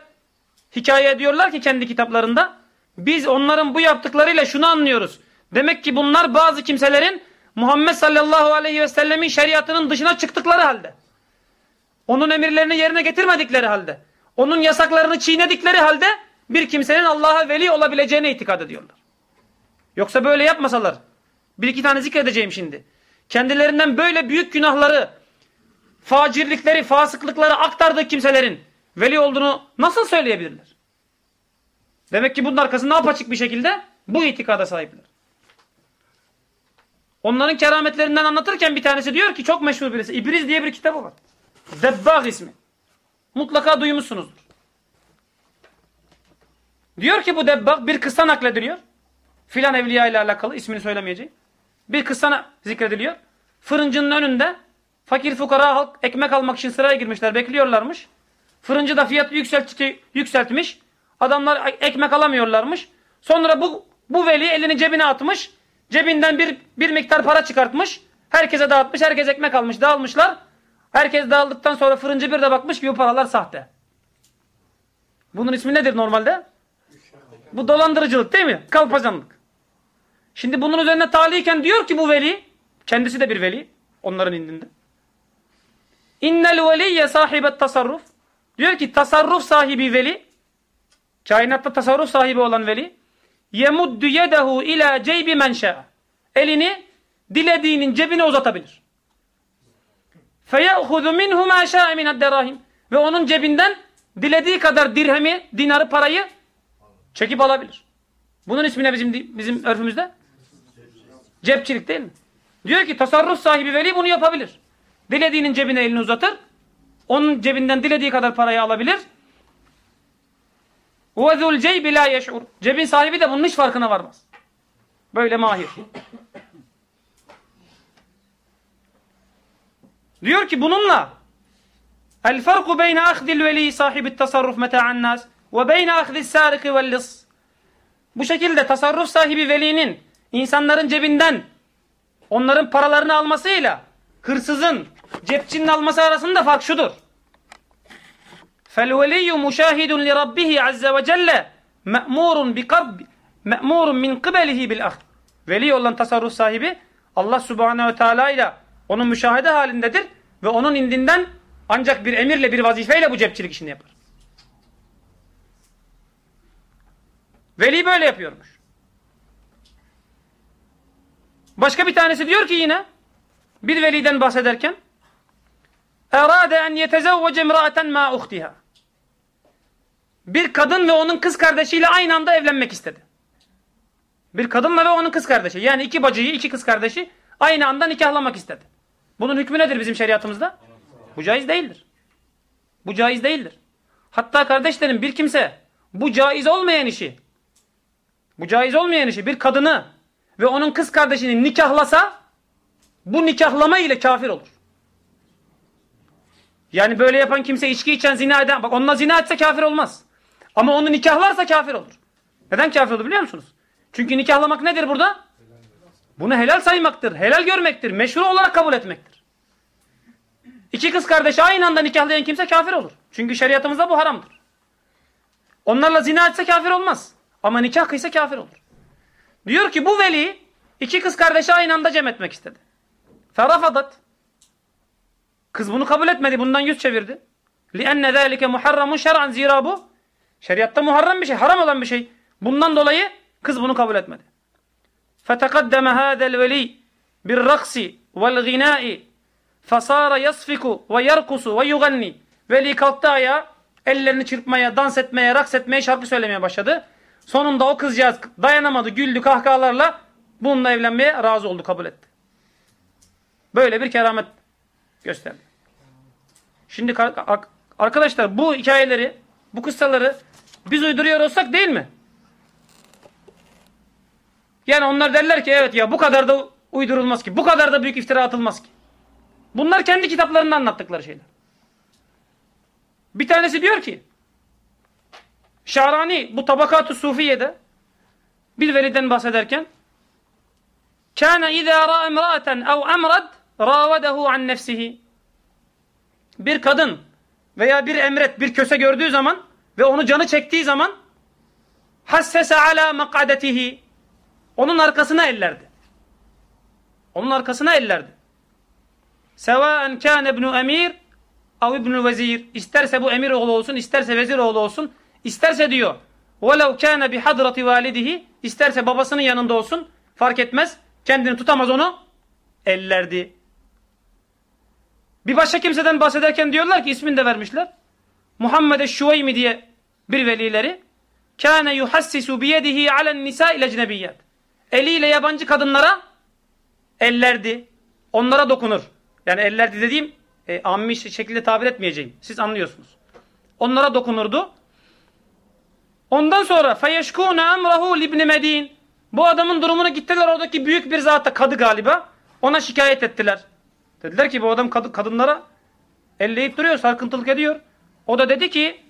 hikaye ediyorlar ki kendi kitaplarında. Biz onların bu yaptıklarıyla şunu anlıyoruz. Demek ki bunlar bazı kimselerin Muhammed sallallahu aleyhi ve sellemin şeriatının dışına çıktıkları halde. Onun emirlerini yerine getirmedikleri halde. Onun yasaklarını çiğnedikleri halde bir kimsenin Allah'a veli olabileceğine itikad ediyorlar. Yoksa böyle yapmasalar. Bir iki tane zikredeceğim şimdi. Kendilerinden böyle büyük günahları, facirlikleri, fasıklıkları aktardığı kimselerin veli olduğunu nasıl söyleyebilirler? Demek ki bunun arkasında apaçık bir şekilde bu itikada sahipler. Onların kerametlerinden anlatırken bir tanesi diyor ki çok meşhur birisi. İbriz diye bir kitabı var. Debbag ismi. Mutlaka duymuşsunuzdur. Diyor ki bu Debbag bir kıssa naklediliyor. Filan evliya ile alakalı ismini söylemeyeceğim. Bir kıssa zikrediliyor. Fırıncının önünde fakir fukara halk ekmek almak için sıraya girmişler. Bekliyorlarmış. Fırıncı da fiyatı yükseltti, yükseltmiş. Adamlar ekmek alamıyorlarmış. Sonra bu, bu veli elini cebine atmış. Cebinden bir, bir miktar para çıkartmış. Herkese dağıtmış. Herkes ekmek almış. Dağılmışlar. Herkes dağıldıktan sonra fırıncı bir de bakmış ki bu paralar sahte. Bunun ismi nedir normalde? Bu dolandırıcılık değil mi? Kalpazanlık. Şimdi bunun üzerine taliyken diyor ki bu veli, kendisi de bir veli, onların indinde. İnnel veliyye sahibet tasarruf. Diyor ki tasarruf sahibi veli, kainatta tasarruf sahibi olan veli, yemuddu yedehu ila ceybi men Elini dilediğinin cebine uzatabilir. Feye'huzu minhu ma şa'e mined derahim. Ve onun cebinden dilediği kadar dirhemi, dinarı, parayı çekip alabilir. Bunun ismi ne bizim bizim örfümüzde? Cepçilik değil mi? Diyor ki tasarruf sahibi veli bunu yapabilir. Dilediğinin cebine elini uzatır. Onun cebinden dilediği kadar parayı alabilir. وَذُلْ ceybi بِلَا يَشْعُرُ Cebin sahibi de bunun hiç farkına varmaz. Böyle mahir. Diyor ki bununla el farku beyne ahdil veli sahibi tasarruf meta'an nas ve beyne ahdis sariki vel Bu şekilde tasarruf sahibi velinin insanların cebinden onların paralarını almasıyla hırsızın cepçinin alması arasında fark şudur. فَالْوَلِيُّ مُشَاهِدٌ لِرَبِّهِ عَزَّ وَجَلَّ مَأْمُورٌ بِقَبْ مَأْمُورٌ مِنْ قِبَلِهِ بِالْأَخْرِ Veli olan tasarruf sahibi Allah Subhanahu ve Teala ile onun müşahede halindedir ve onun indinden ancak bir emirle bir vazifeyle bu cepçilik işini yapar. Veli böyle yapıyormuş. Başka bir tanesi diyor ki yine bir veliden bahsederken erade en yetezevvece imra'aten ma uhtiha bir kadın ve onun kız kardeşiyle aynı anda evlenmek istedi. Bir kadınla ve onun kız kardeşi. Yani iki bacıyı, iki kız kardeşi aynı anda nikahlamak istedi. Bunun hükmü nedir bizim şeriatımızda? Bu caiz değildir. Bu caiz değildir. Hatta kardeşlerim bir kimse bu caiz olmayan işi bu caiz olmayan işi bir kadını ve onun kız kardeşini nikahlasa bu nikahlama ile kafir olur. Yani böyle yapan kimse içki içen zina eden bak onunla zina etse kafir olmaz. Ama onu nikahlarsa kafir olur. Neden kafir olur biliyor musunuz? Çünkü nikahlamak nedir burada? Bunu helal saymaktır, helal görmektir, meşru olarak kabul etmektir. İki kız kardeşi aynı anda nikahlayan kimse kafir olur. Çünkü şeriatımızda bu haramdır. Onlarla zina etse kafir olmaz. Ama nikah kıysa kafir olur. Diyor ki bu veli iki kız kardeşi aynı anda cem etmek istedi. Ferafadat. Kız bunu kabul etmedi. Bundan yüz çevirdi. لِأَنَّ ذَٰلِكَ مُحَرَّمٌ şer'an Zira bu şeriatta muharrem bir şey, haram olan bir şey. Bundan dolayı kız bunu kabul etmedi. فَتَقَدَّمَ هَذَا الْوَلِيِّ بِالرَّقْسِ وَالْغِنَاءِ فَصَارَ يَصْفِكُ وَيَرْكُسُ وَيُغَنِّي Veli kalktı ayağa, ellerini çırpmaya, dans etmeye, raks etmeye, şarkı söylemeye başladı. Sonunda o kızcağız dayanamadı, güldü kahkahalarla bununla evlenmeye razı oldu, kabul etti. Böyle bir keramet gösterdi. Şimdi arkadaşlar bu hikayeleri, bu kıssaları biz uyduruyor olsak değil mi? Yani onlar derler ki evet ya bu kadar da uydurulmaz ki. Bu kadar da büyük iftira atılmaz ki. Bunlar kendi kitaplarında anlattıkları şeyler. Bir tanesi diyor ki Şarani bu Tabakat-ı Sufiye'de bir veliden bahsederken Kâne izâ râ emrâten ev emrad râvedehu an nefsihi Bir kadın veya bir emret, bir köse gördüğü zaman ve onu canı çektiği zaman hassese ala makadetihi onun arkasına ellerdi. Onun arkasına ellerdi. Sevaen kâne ibnu emir av ibnu vezir. İsterse bu emir oğlu olsun, isterse vezir oğlu olsun. İsterse diyor وَلَوْ كَانَ بِحَضْرَةِ وَالِدِهِ İsterse babasının yanında olsun. Fark etmez. Kendini tutamaz onu. Ellerdi. Bir başka kimseden bahsederken diyorlar ki ismini de vermişler. Muhammed Şuveymi diye bir velileri kâne yuhassisu biyedihi alen nisa ile ecnebiyyat. Eliyle yabancı kadınlara ellerdi. Onlara dokunur. Yani ellerdi dediğim e, ammi şekilde tabir etmeyeceğim. Siz anlıyorsunuz. Onlara dokunurdu. Ondan sonra feyeşkûne emrahu libni medin. Bu adamın durumunu gittiler oradaki büyük bir zata kadı galiba. Ona şikayet ettiler. Dediler ki bu adam kad kadınlara elleyip duruyor, sarkıntılık ediyor. O da dedi ki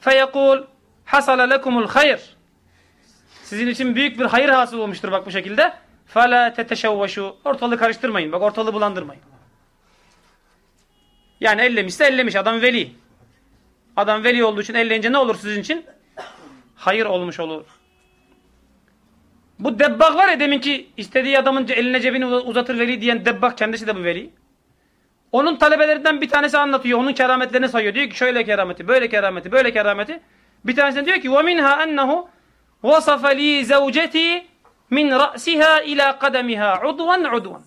feyekul hasale lekumul hayr. Sizin için büyük bir hayır hasıl olmuştur bak bu şekilde. Fela teteşevveşu. Ortalığı karıştırmayın. Bak ortalığı bulandırmayın. Yani ellemişse ellemiş. Adam veli. Adam veli olduğu için elleyince ne olur sizin için? hayır olmuş olur. Bu debbak var ya deminki istediği adamın eline cebini uzatır veli diyen debbak kendisi de bu veli. Onun talebelerinden bir tanesi anlatıyor. Onun kerametlerini sayıyor. Diyor ki şöyle kerameti, böyle kerameti, böyle kerameti. Bir tanesi diyor ki وَمِنْهَا أَنَّهُ وَصَفَ لِي زَوْجَتِي min ra'siha ila kademiha udvan udvan.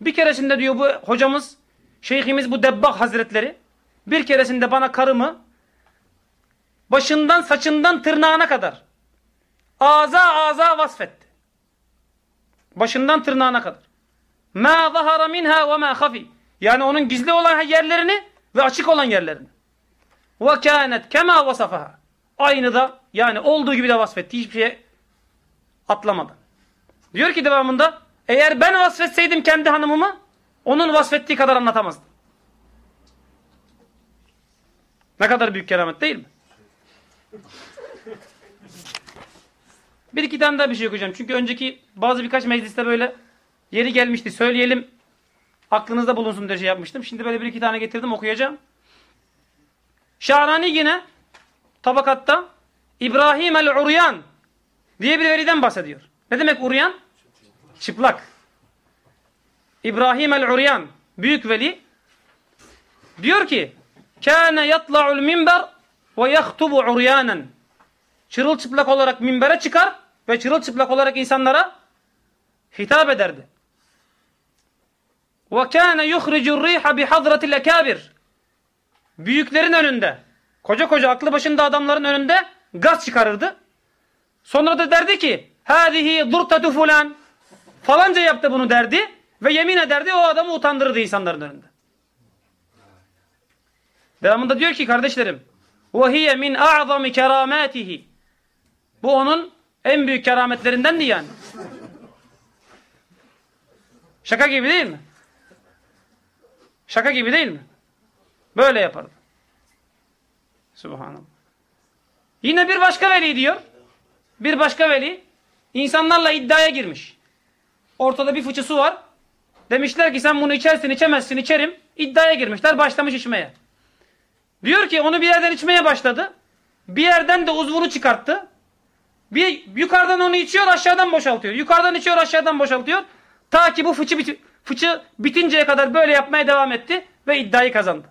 Bir keresinde diyor bu hocamız, şeyhimiz bu Debbah Hazretleri bir keresinde bana karımı başından saçından tırnağına kadar ağza ağza vasfetti. Başından tırnağına kadar. Ma zahara minha ve ma hafi. Yani onun gizli olan yerlerini ve açık olan yerlerini. Ve kânet kema vasafaha. Aynı da yani olduğu gibi de vasfetti. Hiçbir şey atlamadan. Diyor ki devamında eğer ben vasfetseydim kendi hanımımı onun vasfettiği kadar anlatamazdım. Ne kadar büyük keramet değil mi? Bir iki tane daha bir şey okuyacağım. Çünkü önceki bazı birkaç mecliste böyle yeri gelmişti. Söyleyelim aklınızda bulunsun diye şey yapmıştım. Şimdi böyle bir iki tane getirdim okuyacağım. Şahrani yine tabakatta İbrahim el-Uryan diye bir veliden bahsediyor. Ne demek uryan? Çıplak. İbrahim el-Uryan büyük veli diyor ki kâne yatla'ul minber ve yahtubu uryanen çırılçıplak olarak minbere çıkar ve çırılçıplak olarak insanlara hitap ederdi. Ve kâne yuhricur riha bihadratil ekâbir büyüklerin önünde koca koca aklı başında adamların önünde gaz çıkarırdı. Sonra da derdi ki hâzihi durtatu fulan falanca yaptı bunu derdi ve yemin ederdi o adamı utandırırdı insanların önünde. Devamında diyor ki kardeşlerim وَهِيَ مِنْ أَعْظَمِ كَرَامَاتِهِ Bu onun en büyük kerametlerindendi yani. Şaka gibi değil mi? Şaka gibi değil mi? Böyle yapardı. Subhanallah. Yine bir başka veli diyor. Bir başka veli insanlarla iddiaya girmiş. Ortada bir fıçı su var. Demişler ki sen bunu içersin içemezsin içerim. İddiaya girmişler başlamış içmeye. Diyor ki onu bir yerden içmeye başladı. Bir yerden de uzvunu çıkarttı. Bir yukarıdan onu içiyor aşağıdan boşaltıyor. Yukarıdan içiyor aşağıdan boşaltıyor. Ta ki bu fıçı, bit fıçı bitinceye kadar böyle yapmaya devam etti. Ve iddiayı kazandı.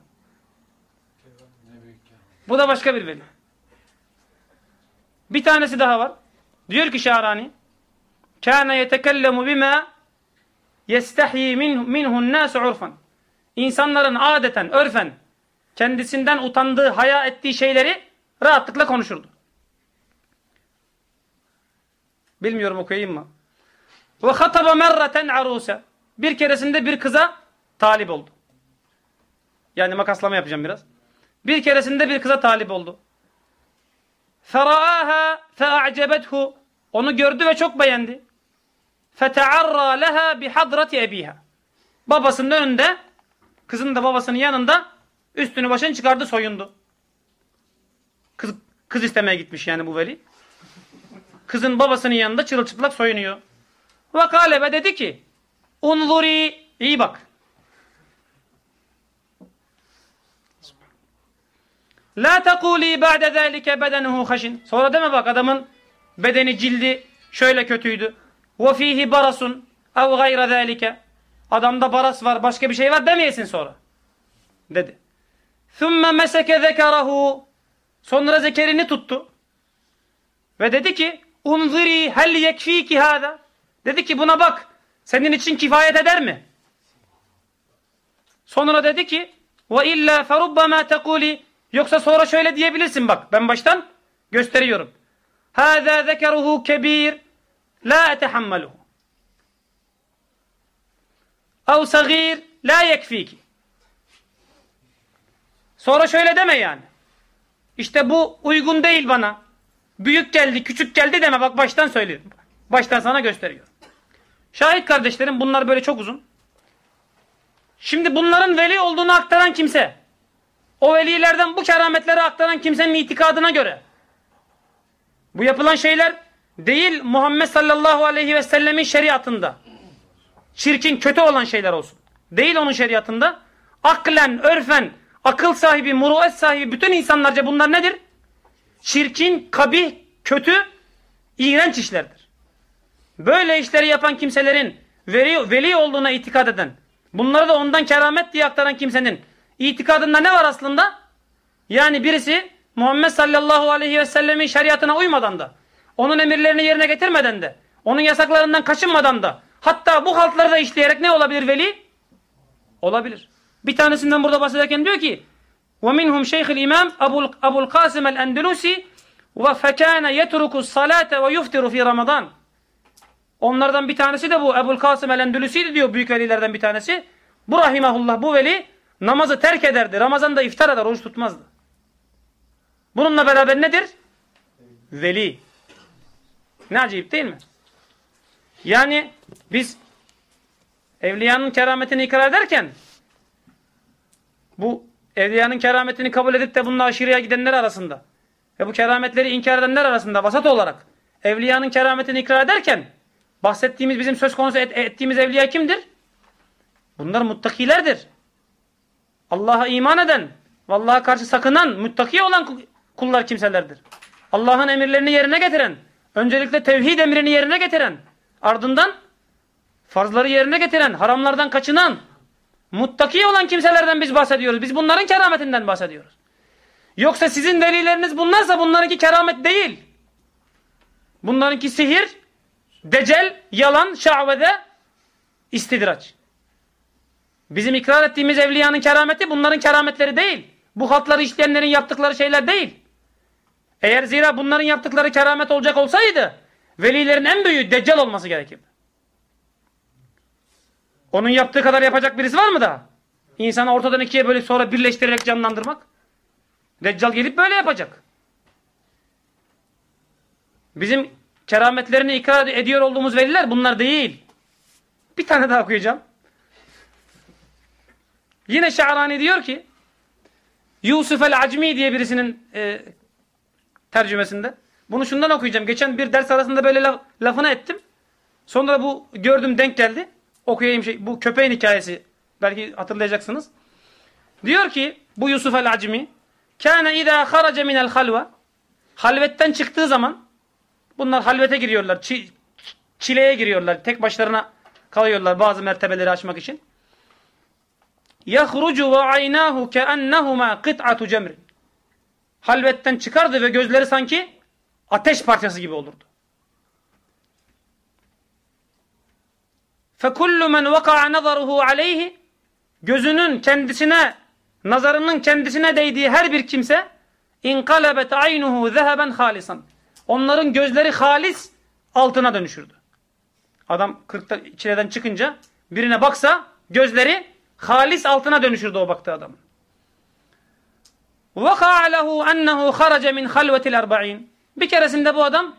Bu da başka bir veli. Bir tanesi daha var. Diyor ki Şahrani kâne yetekellemu bima yestahyi minhun nâsu urfan İnsanların adeten, örfen kendisinden utandığı, haya ettiği şeyleri rahatlıkla konuşurdu. Bilmiyorum okuyayım mı? Ve hataba merraten aruse. Bir keresinde bir kıza talip oldu. Yani makaslama yapacağım biraz. Bir keresinde bir kıza talip oldu. Feraaha fe'a'cebethu. Onu gördü ve çok beğendi. Fete'arra leha bihadrati ebiha. Babasının önünde, kızın da babasının yanında üstünü başını çıkardı soyundu. Kız, kız istemeye gitmiş yani bu veli. Kızın babasının yanında çırılçıplak soyunuyor. Ve kale ve dedi ki unzuri iyi bak. La tekuli ba'de zâlike bedenuhu haşin. Sonra deme bak adamın bedeni cildi şöyle kötüydü. Ve fihi barasun ev gayre zâlike. Adamda baras var başka bir şey var demeyesin sonra. Dedi. Thumme meseke zekarahu. Sonra zekerini tuttu. Ve dedi ki unziri hel yekfiki hâda. Dedi ki buna bak senin için kifayet eder mi? Sonra dedi ki ve illa ferubbama tekuli Yoksa sonra şöyle diyebilirsin bak. Ben baştan gösteriyorum. Hâzâ zekeruhu kebir la etehammeluhu. Ev sagir la yekfiki. Sonra şöyle deme yani. İşte bu uygun değil bana. Büyük geldi, küçük geldi deme. Bak baştan söylüyorum. Baştan sana gösteriyor. Şahit kardeşlerim bunlar böyle çok uzun. Şimdi bunların veli olduğunu aktaran kimse o velilerden bu kerametleri aktaran kimsenin itikadına göre bu yapılan şeyler değil Muhammed sallallahu aleyhi ve sellemin şeriatında çirkin, kötü olan şeyler olsun. Değil onun şeriatında. Aklen, örfen, akıl sahibi, muruet sahibi bütün insanlarca bunlar nedir? Çirkin, kabih, kötü, iğrenç işlerdir. Böyle işleri yapan kimselerin veli, veli olduğuna itikad eden, bunları da ondan keramet diye aktaran kimsenin itikadında ne var aslında? Yani birisi Muhammed sallallahu aleyhi ve sellemin şeriatına uymadan da, onun emirlerini yerine getirmeden de, onun yasaklarından kaçınmadan da, hatta bu haltları da işleyerek ne olabilir veli? Olabilir. Bir tanesinden burada bahsederken diyor ki, وَمِنْهُمْ شَيْخِ الْاِمَامِ أَبُو الْقَاسِمَ الْاَنْدُلُسِ وَفَكَانَ يَتْرُكُ الصَّلَاةَ وَيُفْتِرُ فِي Ramazan. Onlardan bir tanesi de bu Ebul Kasım el-Endülüsü'ydü diyor büyük velilerden bir tanesi. Bu rahimahullah bu veli namazı terk ederdi. Ramazan'da iftar eder, oruç tutmazdı. Bununla beraber nedir? Veli. Ne acayip değil mi? Yani biz evliyanın kerametini ikrar ederken bu evliyanın kerametini kabul edip de bununla aşırıya gidenler arasında ve bu kerametleri inkar edenler arasında vasat olarak evliyanın kerametini ikrar ederken bahsettiğimiz bizim söz konusu et, ettiğimiz evliya kimdir? Bunlar muttakilerdir. Allah'a iman eden, Allah'a karşı sakınan, muttaki olan kullar kimselerdir. Allah'ın emirlerini yerine getiren, öncelikle tevhid emrini yerine getiren, ardından farzları yerine getiren, haramlardan kaçınan, muttaki olan kimselerden biz bahsediyoruz. Biz bunların kerametinden bahsediyoruz. Yoksa sizin velileriniz bunlarsa bunlarınki keramet değil. Bunlarınki sihir, decel, yalan, şahvede, istidraç. Bizim ikrar ettiğimiz evliyanın kerameti bunların kerametleri değil. Bu hatları işleyenlerin yaptıkları şeyler değil. Eğer zira bunların yaptıkları keramet olacak olsaydı velilerin en büyüğü deccal olması gerekirdi. Onun yaptığı kadar yapacak birisi var mı da? İnsanı ortadan ikiye böyle sonra birleştirerek canlandırmak. Deccal gelip böyle yapacak. Bizim kerametlerini ikrar ediyor olduğumuz veliler bunlar değil. Bir tane daha okuyacağım. Yine Şa'rani diyor ki Yusuf el-Acmi diye birisinin e, tercümesinde. Bunu şundan okuyacağım. Geçen bir ders arasında böyle laf, lafını ettim. Sonra bu gördüm denk geldi okuyayım şey, bu köpeğin hikayesi. Belki hatırlayacaksınız. Diyor ki bu Yusuf el-Acmi kâne idâ harace minel halva halvetten çıktığı zaman bunlar halvete giriyorlar. Çi, çileye giriyorlar. Tek başlarına kalıyorlar bazı mertebeleri aşmak için. Yahrucu ve aynâhu keennehumâ kıt'atu cemrin. Halvetten çıkardı ve gözleri sanki ateş parçası gibi olurdu. فَكُلُّ مَنْ وَقَعَ نَظَرُهُ عَلَيْهِ Gözünün kendisine, nazarının kendisine değdiği her bir kimse اِنْقَلَبَتْ عَيْنُهُ ذَهَبًا خَالِصًا Onların gözleri halis altına dönüşürdü. Adam kırkta çileden çıkınca birine baksa gözleri halis altına dönüşürdü o baktığı adam. وَقَعَ لَهُ أَنَّهُ خَرَجَ مِنْ خَلْوَةِ الْأَرْبَعِينَ Bir keresinde bu adam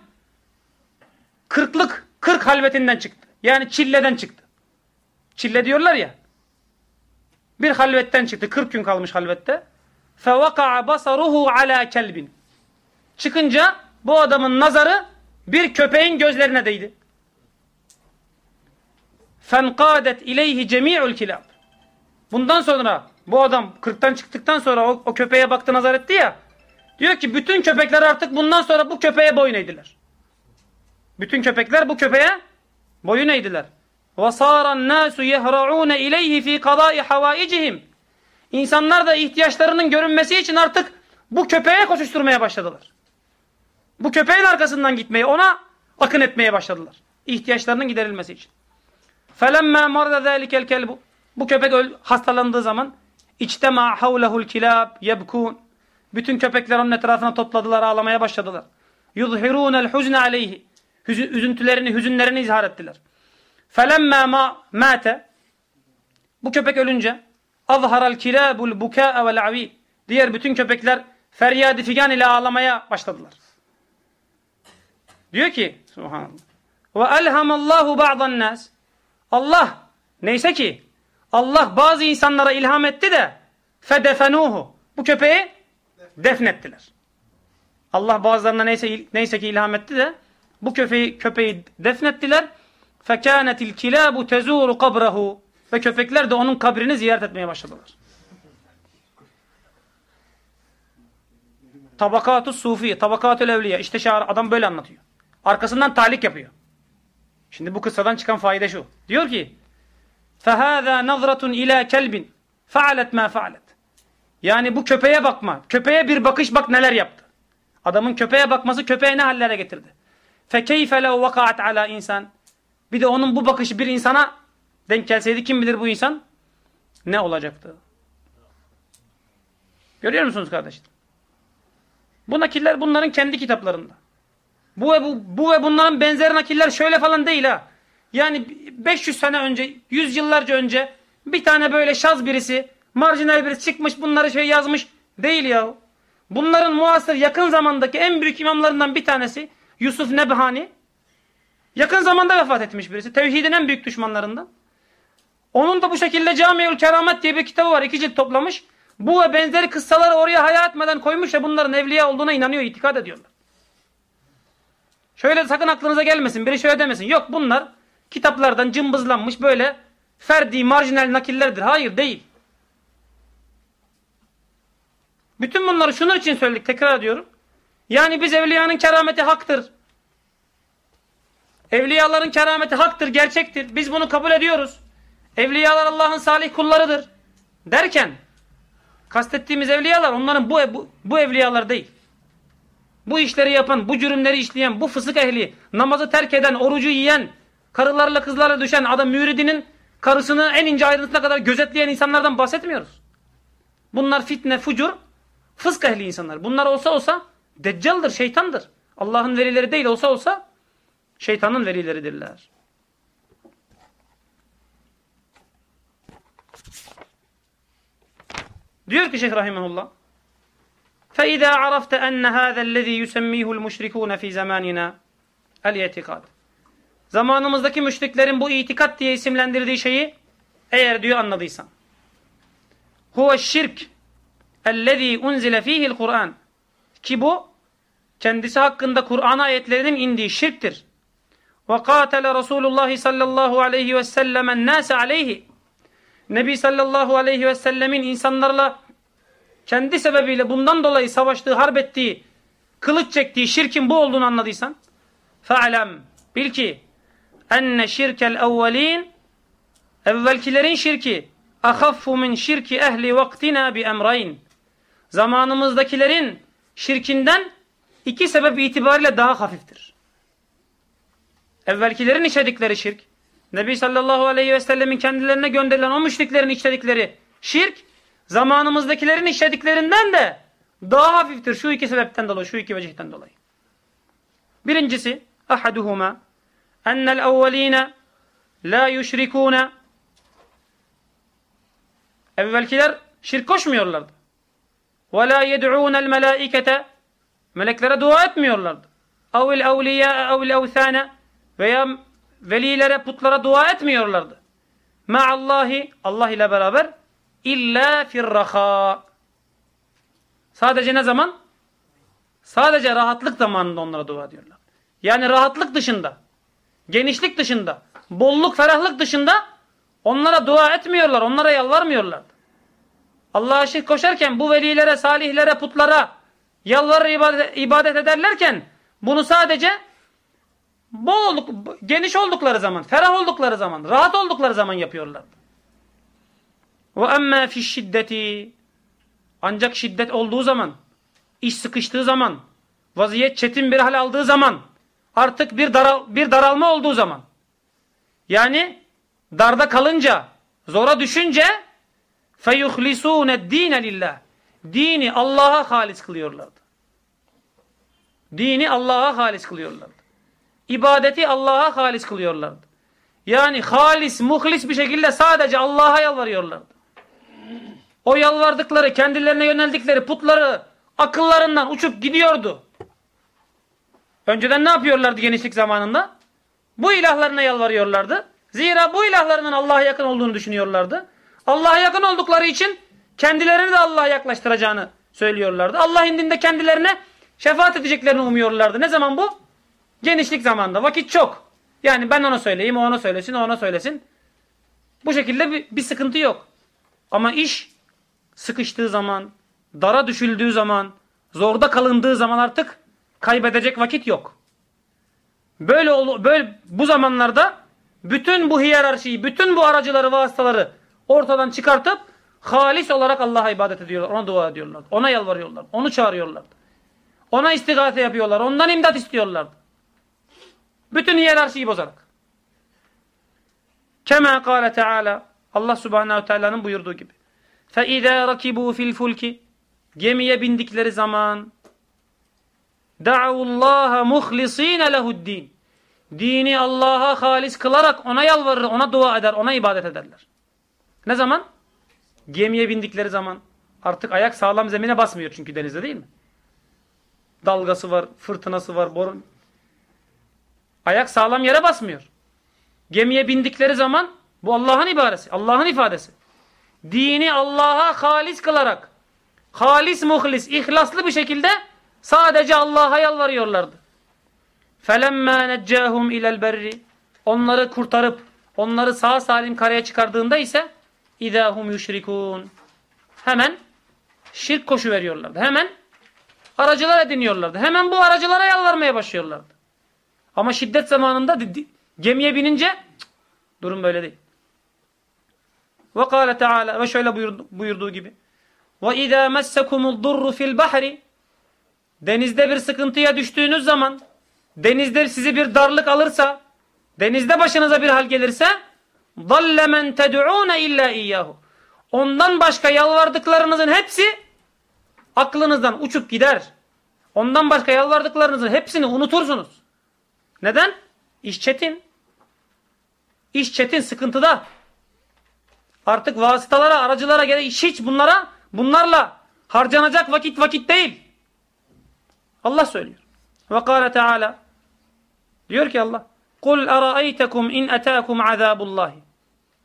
kırklık, kırk halvetinden çıktı. Yani çilleden çıktı. Çille diyorlar ya. Bir halvetten çıktı. Kırk gün kalmış halvette. فَوَقَعَ بَصَرُهُ عَلَى kelbin. Çıkınca bu adamın nazarı bir köpeğin gözlerine değdi. فَنْقَادَتْ اِلَيْهِ جَمِيعُ الْكِلَابِ Bundan sonra bu adam 40'tan çıktıktan sonra o, o köpeğe baktı nazar etti ya. Diyor ki bütün köpekler artık bundan sonra bu köpeğe boyun eğdiler. Bütün köpekler bu köpeğe boyun eğdiler. وَصَارَ النَّاسُ يَهْرَعُونَ اِلَيْهِ ف۪ي قَضَاءِ حَوَائِجِهِمْ İnsanlar da ihtiyaçlarının görünmesi için artık bu köpeğe koşuşturmaya başladılar. Bu köpeğin arkasından gitmeye, ona akın etmeye başladılar. İhtiyaçlarının giderilmesi için. فَلَمَّا مَرْدَ ذَٰلِكَ الْكَلْبُ Bu köpek hastalandığı zaman اِجْتَمَعْ حَوْلَهُ الْكِلَابِ يَبْكُونَ Bütün köpekler onun etrafına topladılar, ağlamaya başladılar. يُظْهِرُونَ الْحُزْنَ عَلَيْهِ Üzüntülerini, hüzünlerini izhar ettiler. فَلَمَّا مَا مَاتَ Bu köpek ölünce اَظْهَرَ الْكِلَابُ الْبُكَاءَ وَالْعَو۪ي Diğer bütün köpekler feryadi figan ile ağlamaya başladılar. Diyor ki Subhanallah. Ve elhamallahu ba'dan nas. Allah neyse ki Allah bazı insanlara ilham etti de fedefenuhu. Bu köpeği defnettiler. Allah bazılarına neyse neyse ki ilham etti de bu köpeği köpeği defnettiler. Fekânetil kilâbu tezûru kabrahu. Ve köpekler de onun kabrini ziyaret etmeye başladılar. Tabakatü sufi, tabakatül evliya. İşte şair adam böyle anlatıyor. Arkasından talik yapıyor. Şimdi bu kıssadan çıkan faide şu. Diyor ki فَهَذَا نَظْرَةٌ ila kelbin فَعَلَتْ مَا فَعَلَتْ Yani bu köpeğe bakma. Köpeğe bir bakış bak neler yaptı. Adamın köpeğe bakması köpeğe ne hallere getirdi. فَكَيْفَ لَوْ وَقَعَتْ عَلَى insan. Bir de onun bu bakışı bir insana denk gelseydi kim bilir bu insan ne olacaktı? Görüyor musunuz kardeşim? Bu nakiller bunların kendi kitaplarında. Bu ve, bu, bu ve bunların benzer nakiller şöyle falan değil ha. Yani 500 sene önce, 100 yıllarca önce bir tane böyle şaz birisi, marjinal birisi çıkmış bunları şey yazmış. Değil ya. Bunların muasır yakın zamandaki en büyük imamlarından bir tanesi Yusuf Nebhani. Yakın zamanda vefat etmiş birisi. Tevhidin en büyük düşmanlarından. Onun da bu şekilde Camiül Keramet diye bir kitabı var. iki cilt toplamış. Bu ve benzeri kıssaları oraya hayal etmeden koymuş ve bunların evliya olduğuna inanıyor, itikad ediyorlar. Şöyle sakın aklınıza gelmesin, biri şöyle demesin. Yok bunlar kitaplardan cımbızlanmış böyle ferdi, marjinal nakillerdir. Hayır değil. Bütün bunları şunun için söyledik, tekrar ediyorum. Yani biz evliyanın kerameti haktır. Evliyaların kerameti haktır, gerçektir. Biz bunu kabul ediyoruz. Evliyalar Allah'ın salih kullarıdır. Derken kastettiğimiz evliyalar onların bu, bu, bu evliyalar değil. Bu işleri yapan, bu cürümleri işleyen, bu fısık ehli, namazı terk eden, orucu yiyen, karılarla kızlarla düşen adam müridinin karısını en ince ayrıntısına kadar gözetleyen insanlardan bahsetmiyoruz. Bunlar fitne, fucur, fısk ehli insanlar. Bunlar olsa olsa deccaldır, şeytandır. Allah'ın velileri değil olsa olsa şeytanın velileridirler. Diyor ki Şeyh Rahimahullah فَاِذَا عَرَفْتَ اَنَّ هَذَا الَّذ۪ي يُسَمِّيهُ الْمُشْرِكُونَ ف۪ي زَمَانِنَا الْيَتِقَادِ Zamanımızdaki müşriklerin bu itikat diye isimlendirdiği şeyi eğer diyor anladıysan. هُوَ şirk اَلَّذ۪ي اُنْزِلَ ف۪يهِ الْقُرْآنِ ki bu kendisi hakkında Kur'an ayetlerinin indiği şirktir. Ve katele Resulullah sallallahu aleyhi ve sellem nase aleyhi. Nebi sallallahu aleyhi ve sellemin insanlarla kendi sebebiyle bundan dolayı savaştığı, harp ettiği, kılıç çektiği şirkin bu olduğunu anladıysan fe'lem bil ki enne şirkel evvelin evvelkilerin şirki ahaffu min şirki ehli vaktina bi emrayn zamanımızdakilerin şirkinden iki sebep itibariyle daha hafiftir. Evvelkilerin işledikleri şirk Nebi sallallahu aleyhi ve sellemin kendilerine gönderilen o müşriklerin işledikleri şirk zamanımızdakilerin işlediklerinden de daha hafiftir. Şu iki sebepten dolayı, şu iki vecihten dolayı. Birincisi, ahaduhuma ennel evveline la yüşrikûne Evvelkiler şirk koşmuyorlardı. Ve la yed'ûnel melâikete Meleklere dua etmiyorlardı. Evil evliyâ evil evthâne veya velilere, putlara dua etmiyorlardı. Ma'allahi Allah ile beraber illa firraha. Sadece ne zaman? Sadece rahatlık zamanında onlara dua ediyorlar. Yani rahatlık dışında, genişlik dışında, bolluk, ferahlık dışında onlara dua etmiyorlar, onlara yalvarmıyorlardı. Allah'a şirk koşarken bu velilere, salihlere, putlara yalvarır ibadet, ederlerken bunu sadece bol olduk, geniş oldukları zaman, ferah oldukları zaman, rahat oldukları zaman yapıyorlardı. Ve emmâ fi şiddeti ancak şiddet olduğu zaman, iş sıkıştığı zaman, vaziyet çetin bir hal aldığı zaman, artık bir, daral, bir daralma olduğu zaman, yani darda kalınca, zora düşünce feyuhlisûne dîne lillah. Dini Allah'a halis kılıyorlardı. Dini Allah'a halis kılıyorlardı. İbadeti Allah'a halis kılıyorlardı. Yani halis, muhlis bir şekilde sadece Allah'a yalvarıyorlardı. O yalvardıkları, kendilerine yöneldikleri putları akıllarından uçup gidiyordu. Önceden ne yapıyorlardı genişlik zamanında? Bu ilahlarına yalvarıyorlardı. Zira bu ilahlarının Allah'a yakın olduğunu düşünüyorlardı. Allah'a yakın oldukları için kendilerini de Allah'a yaklaştıracağını söylüyorlardı. Allah indinde kendilerine şefaat edeceklerini umuyorlardı. Ne zaman bu? Genişlik zamanda. Vakit çok. Yani ben ona söyleyeyim, o ona söylesin, o ona söylesin. Bu şekilde bir, bir sıkıntı yok. Ama iş sıkıştığı zaman, dara düşüldüğü zaman, Zorda kalındığı zaman artık kaybedecek vakit yok. Böyle, böyle bu zamanlarda bütün bu hiyerarşiyi, bütün bu aracıları, vasıtaları ortadan çıkartıp halis olarak Allah'a ibadet ediyorlar. Ona dua ediyorlar. Ona yalvarıyorlar. Onu çağırıyorlar. Ona istigate yapıyorlar. Ondan imdat istiyorlar. Bütün hiyerarşiyi bozarak. Kema kâle Teala Allah Subhanahu Teala'nın buyurduğu gibi. فَاِذَا رَكِبُوا fil fulki Gemiye bindikleri zaman دَعَوُ اللّٰهَ مُخْلِص۪ينَ لَهُ الدِّينَ Dini Allah'a halis kılarak ona yalvarır, ona dua eder, ona ibadet ederler. Ne zaman? Gemiye bindikleri zaman. Artık ayak sağlam zemine basmıyor çünkü denizde değil mi? Dalgası var, fırtınası var, borun. Ayak sağlam yere basmıyor. Gemiye bindikleri zaman bu Allah'ın ibaresi, Allah'ın ifadesi. Dini Allah'a halis kılarak, halis muhlis, ihlaslı bir şekilde sadece Allah'a yalvarıyorlardı. فَلَمَّا نَجَّاهُمْ اِلَى الْبَرِّ Onları kurtarıp, onları sağ salim karaya çıkardığında ise İzahum yüşrikun. Hemen şirk koşu veriyorlardı. Hemen aracılar ediniyorlardı. Hemen bu aracılara yalvarmaya başlıyorlardı. Ama şiddet zamanında gemiye binince durum böyle değil. Ve kâle ve şöyle buyurdu, buyurduğu gibi. Ve izâ messekumul durru fil bahri Denizde bir sıkıntıya düştüğünüz zaman denizde sizi bir darlık alırsa denizde başınıza bir hal gelirse ضَلَّ مَنْ تَدُعُونَ illa اِيَّهُ Ondan başka yalvardıklarınızın hepsi aklınızdan uçup gider. Ondan başka yalvardıklarınızın hepsini unutursunuz. Neden? İş çetin. İş çetin, sıkıntıda. Artık vasıtalara, aracılara gerek hiç bunlara, bunlarla harcanacak vakit vakit değil. Allah söylüyor. Ve kâle Teala diyor ki Allah Kul araeytekum in etâkum azâbullahi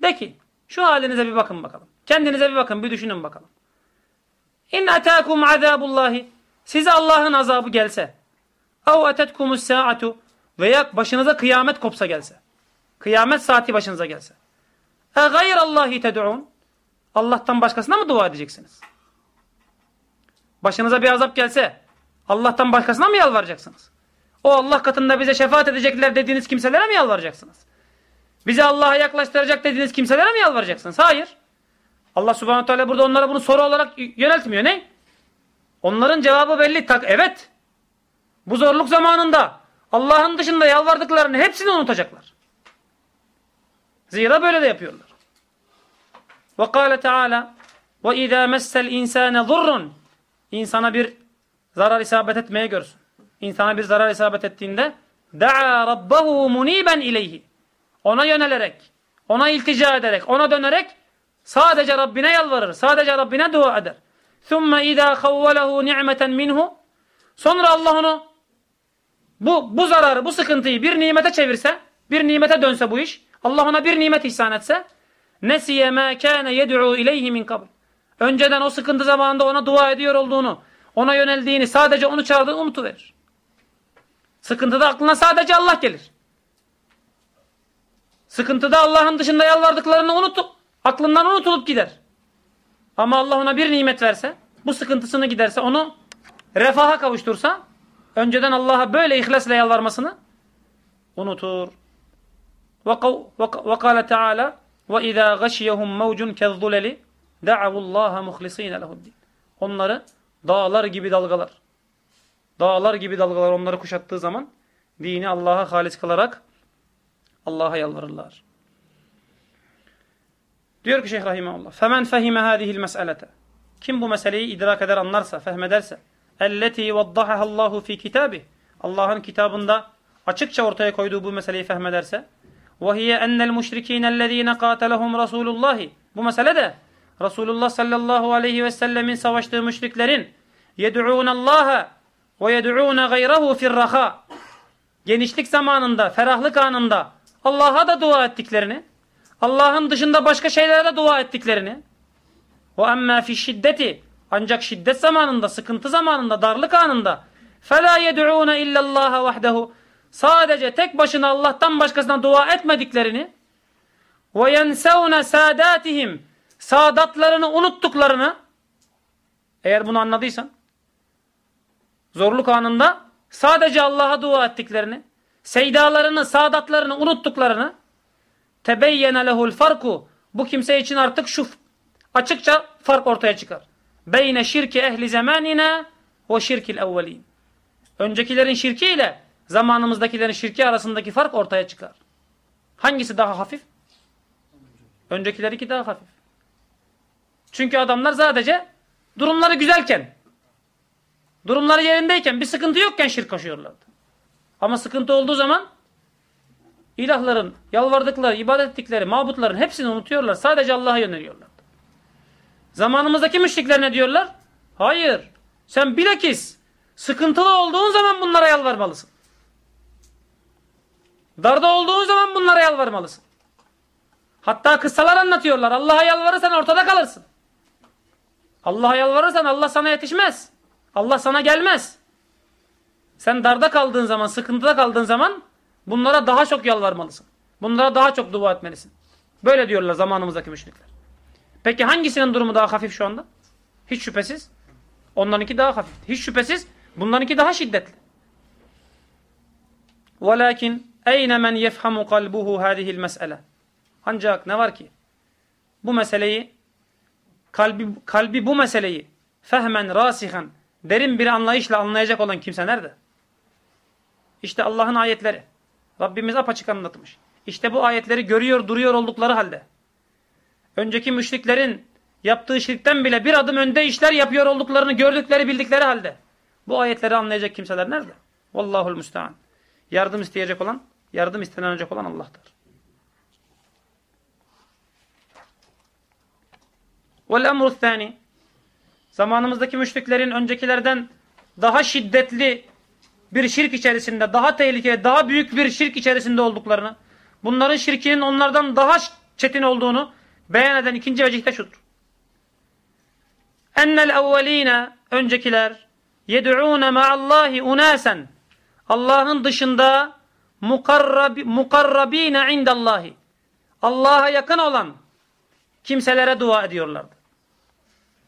de ki şu halinize bir bakın bakalım. Kendinize bir bakın bir düşünün bakalım. İn etâkum azâbullahi Size Allah'ın azabı gelse ev etetkumus sa'atu veya başınıza kıyamet kopsa gelse. Kıyamet saati başınıza gelse. E gayrallahi ted'un Allah'tan başkasına mı dua edeceksiniz? Başınıza bir azap gelse Allah'tan başkasına mı yalvaracaksınız? O Allah katında bize şefaat edecekler dediğiniz kimselere mi yalvaracaksınız? Bizi Allah'a yaklaştıracak dediğiniz kimselere mi yalvaracaksınız? Hayır. Allah subhanahu teala burada onlara bunu soru olarak yöneltmiyor. Ne? Onların cevabı belli. Tak, evet. Bu zorluk zamanında Allah'ın dışında yalvardıklarını hepsini unutacaklar. Zira böyle de yapıyorlar. Ve kâle Teala ve izâ messel insâne zurrun İnsana bir zarar isabet etmeye görsün. İnsana bir zarar isabet ettiğinde da'a rabbahu muniben ileyhi Ona yönelerek, ona iltica ederek, ona dönerek sadece Rabbine yalvarır. Sadece Rabbine dua eder. ثُمَّ اِذَا خَوَّلَهُ نِعْمَةً minhu. Sonra Allah onu bu, bu zararı, bu sıkıntıyı bir nimete çevirse, bir nimete dönse bu iş, Allah ona bir nimet ihsan etse, nesiye mâ kâne yed'û ileyhi min kabl. Önceden o sıkıntı zamanında ona dua ediyor olduğunu, ona yöneldiğini, sadece onu çağırdığını unutuverir. Sıkıntıda aklına sadece Allah gelir. Sıkıntıda Allah'ın dışında yalvardıklarını unutup, aklından unutulup gider. Ama Allah ona bir nimet verse, bu sıkıntısını giderse, onu refaha kavuştursa, önceden Allah'a böyle ihlasla yalvarmasını unutur. Ve kâle Teala ve izâ gashiyehum mevcun kezzuleli da'avullâhe muhlisîne lehuddin. Onları dağlar gibi dalgalar. Dağlar gibi dalgalar onları kuşattığı zaman dini Allah'a halis kılarak Allah'a yalvarırlar. Diyor ki Şeyh Rahimahullah. Femen fehime hâzihil mes'elete. Kim bu meseleyi idrak eder, anlarsa, fehmederse. Elleti vaddahahallahu fi kitabi. Allah'ın kitabında açıkça ortaya koyduğu bu meseleyi fehmederse. Ve hiye ennel müşrikînellezîne kâtelehum Rasulullahi. Bu mesele de Resulullah sallallahu aleyhi ve sellemin savaştığı müşriklerin yed'ûnallâhe ve yed'ûne gayrehu firraha genişlik zamanında, ferahlık anında Allah'a da dua ettiklerini, Allah'ın dışında başka şeylere de dua ettiklerini ve emmâ fi şiddeti ancak şiddet zamanında, sıkıntı zamanında, darlık anında فَلَا يَدْعُونَ اِلَّا اللّٰهَ وَحْدَهُ Sadece tek başına Allah'tan başkasına dua etmediklerini وَيَنْسَوْنَ سَادَاتِهِمْ Sadatlarını unuttuklarını eğer bunu anladıysan zorluk anında sadece Allah'a dua ettiklerini, seydalarını, saadatlarını unuttuklarını tebeyyene lehul farku bu kimse için artık şu açıkça fark ortaya çıkar. Beyne şirki ehli zamanina ve şirkil evvelin. Öncekilerin şirki ile zamanımızdakilerin şirki arasındaki fark ortaya çıkar. Hangisi daha hafif? Öncekiler iki daha hafif. Çünkü adamlar sadece durumları güzelken, durumları yerindeyken, bir sıkıntı yokken şirk koşuyorlardı. Ama sıkıntı olduğu zaman ilahların, yalvardıkları, ibadet ettikleri, mabutların hepsini unutuyorlar. Sadece Allah'a yöneliyorlar. Zamanımızdaki müşrikler ne diyorlar? Hayır. Sen bilakis sıkıntılı olduğun zaman bunlara yalvarmalısın. Darda olduğun zaman bunlara yalvarmalısın. Hatta kıssalar anlatıyorlar. Allah'a yalvarırsan ortada kalırsın. Allah'a yalvarırsan Allah sana yetişmez. Allah sana gelmez. Sen darda kaldığın zaman, sıkıntıda kaldığın zaman bunlara daha çok yalvarmalısın. Bunlara daha çok dua etmelisin. Böyle diyorlar zamanımızdaki müşrikler. Peki hangisinin durumu daha hafif şu anda? Hiç şüphesiz. Onlarınki daha hafif. Hiç şüphesiz bunlarınki daha şiddetli. Velakin eyne men yefhamu kalbuhu hadihil mes'ele. Ancak ne var ki? Bu meseleyi kalbi, kalbi bu meseleyi fehmen rasihan derin bir anlayışla anlayacak olan kimse nerede? İşte Allah'ın ayetleri. Rabbimiz apaçık anlatmış. İşte bu ayetleri görüyor duruyor oldukları halde. Önceki müşriklerin yaptığı şirkten bile bir adım önde işler yapıyor olduklarını gördükleri bildikleri halde. Bu ayetleri anlayacak kimseler nerede? Vallahul müstean. Yardım isteyecek olan, yardım istenecek olan Allah'tır. Vel emru. Zamanımızdaki müşriklerin öncekilerden daha şiddetli bir şirk içerisinde, daha tehlikeli, daha büyük bir şirk içerisinde olduklarını, bunların şirkinin onlardan daha çetin olduğunu beyan eden ikinci vecihte şudur. Ennel evveline öncekiler yed'ûne ma'allahi unasen Allah'ın dışında mukarrabi, mukarrabine indallahi Allah'a yakın olan kimselere dua ediyorlardı.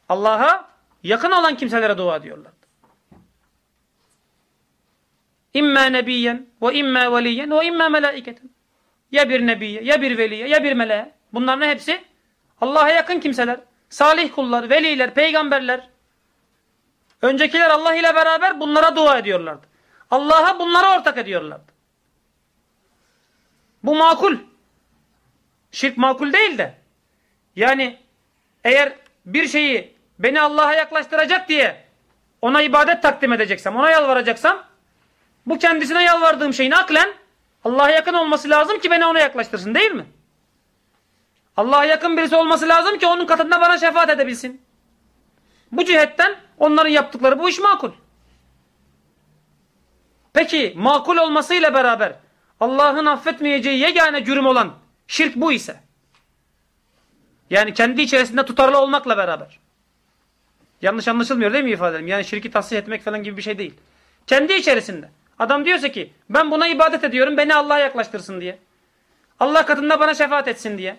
Allah'a yakın olan kimselere dua ediyorlardı. İmma nebiyen ve imma veliyen ve imma melaiketen. Ya bir nebiye, ya bir veliye, ya bir meleğe. Bunların hepsi Allah'a yakın kimseler. Salih kullar, veliler, peygamberler. Öncekiler Allah ile beraber bunlara dua ediyorlardı. Allah'a bunlara ortak ediyorlardı. Bu makul. Şirk makul değil de. Yani eğer bir şeyi beni Allah'a yaklaştıracak diye ona ibadet takdim edeceksem, ona yalvaracaksam bu kendisine yalvardığım şeyin aklen Allah'a yakın olması lazım ki beni ona yaklaştırsın değil mi? Allah'a yakın birisi olması lazım ki onun katında bana şefaat edebilsin. Bu cihetten onların yaptıkları bu iş makul. Peki makul olmasıyla beraber Allah'ın affetmeyeceği yegane cürüm olan şirk bu ise yani kendi içerisinde tutarlı olmakla beraber yanlış anlaşılmıyor değil mi ifadelim? Yani şirki tahsis etmek falan gibi bir şey değil. Kendi içerisinde. Adam diyorsa ki ben buna ibadet ediyorum beni Allah'a yaklaştırsın diye. Allah katında bana şefaat etsin diye.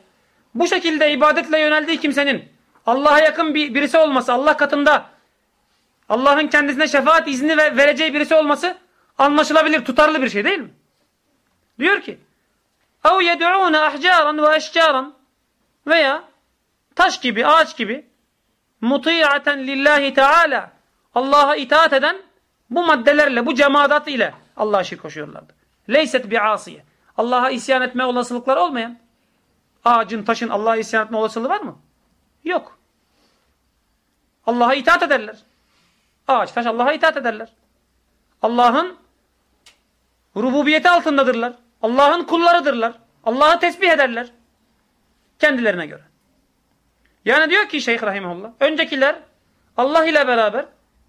Bu şekilde ibadetle yöneldiği kimsenin Allah'a yakın bir birisi olması, Allah katında Allah'ın kendisine şefaat izni ve vereceği birisi olması anlaşılabilir, tutarlı bir şey değil mi? Diyor ki اَوْ يَدْعُونَ اَحْجَارًا وَاَشْجَارًا veya taş gibi, ağaç gibi muti'aten lillahi teala Allah'a itaat eden bu maddelerle, bu cemaat ile Allah'a şirk koşuyorlardı. Leyset bi asiye. Allah'a isyan etme olasılıkları olmayan. Ağacın, taşın Allah'a isyan etme olasılığı var mı? Yok. Allah'a itaat ederler. Ağaç, taş Allah'a itaat ederler. Allah'ın rububiyeti altındadırlar. Allah'ın kullarıdırlar. Allah'ı tesbih ederler. Kendilerine göre. Yani diyor ki Şeyh Rahimullah, öncekiler Allah ile beraber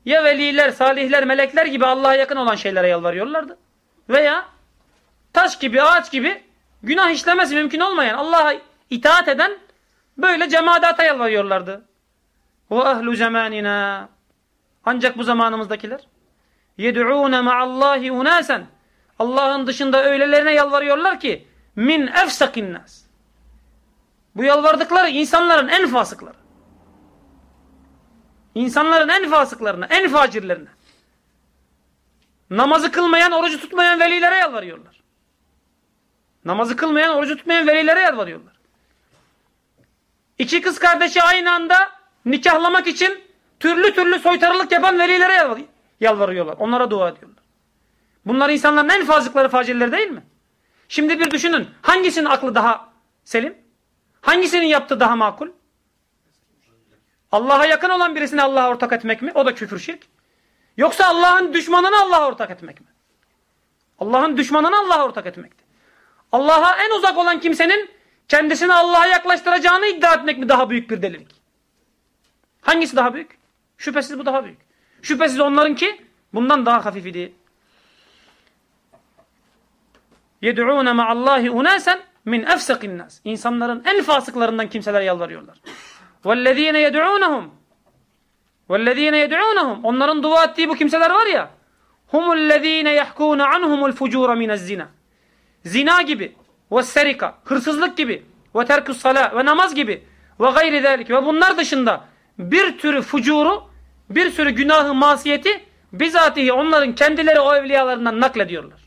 ya veliler, salihler, melekler gibi Allah'a yakın olan şeylere yalvarıyorlardı. Veya taş gibi, ağaç gibi günah işlemesi mümkün olmayan, Allah'a itaat eden böyle cemaata yalvarıyorlardı. Ve ahlu zamanina. Ancak bu zamanımızdakiler yed'ûne ma'allahi unasen Allah'ın dışında öylelerine yalvarıyorlar ki min efsakin nas. Bu yalvardıkları insanların en fasıkları. İnsanların en fasıklarına, en facirlerine. namazı kılmayan, orucu tutmayan velilere yalvarıyorlar. Namazı kılmayan, orucu tutmayan velilere yalvarıyorlar. İki kız kardeşi aynı anda nikahlamak için türlü türlü soytarılık yapan velilere yalvarıyorlar. Onlara dua ediyorlar. Bunlar insanların en fazlıkları facirleri değil mi? Şimdi bir düşünün. Hangisinin aklı daha selim? Hangisinin yaptığı daha makul? Allah'a yakın olan birisini Allah'a ortak etmek mi? O da küfür şirk. Yoksa Allah'ın düşmanını Allah'a ortak etmek mi? Allah'ın düşmanını Allah'a ortak etmekti. Allah'a en uzak olan kimsenin kendisini Allah'a yaklaştıracağını iddia etmek mi daha büyük bir delilik? Hangisi daha büyük? Şüphesiz bu daha büyük. Şüphesiz onlarınki bundan daha hafif idi. يَدْعُونَ مَعَ اللّٰهِ اُنَاسًا min efsekin nas. İnsanların en fasıklarından kimseler yalvarıyorlar. وَالَّذ۪ينَ يَدْعُونَهُمْ وَالَّذ۪ينَ يَدْعُونَهُمْ Onların dua ettiği bu kimseler var ya هُمُ الَّذ۪ينَ يَحْكُونَ عَنْهُمُ الْفُجُورَ مِنَ الزِّنَا Zina gibi ve serika, hırsızlık gibi ve terkus sala ve namaz gibi ve gayri zalik ve bunlar dışında bir türü fucuru, bir sürü günahı, masiyeti bizatihi onların kendileri o evliyalarından naklediyorlar.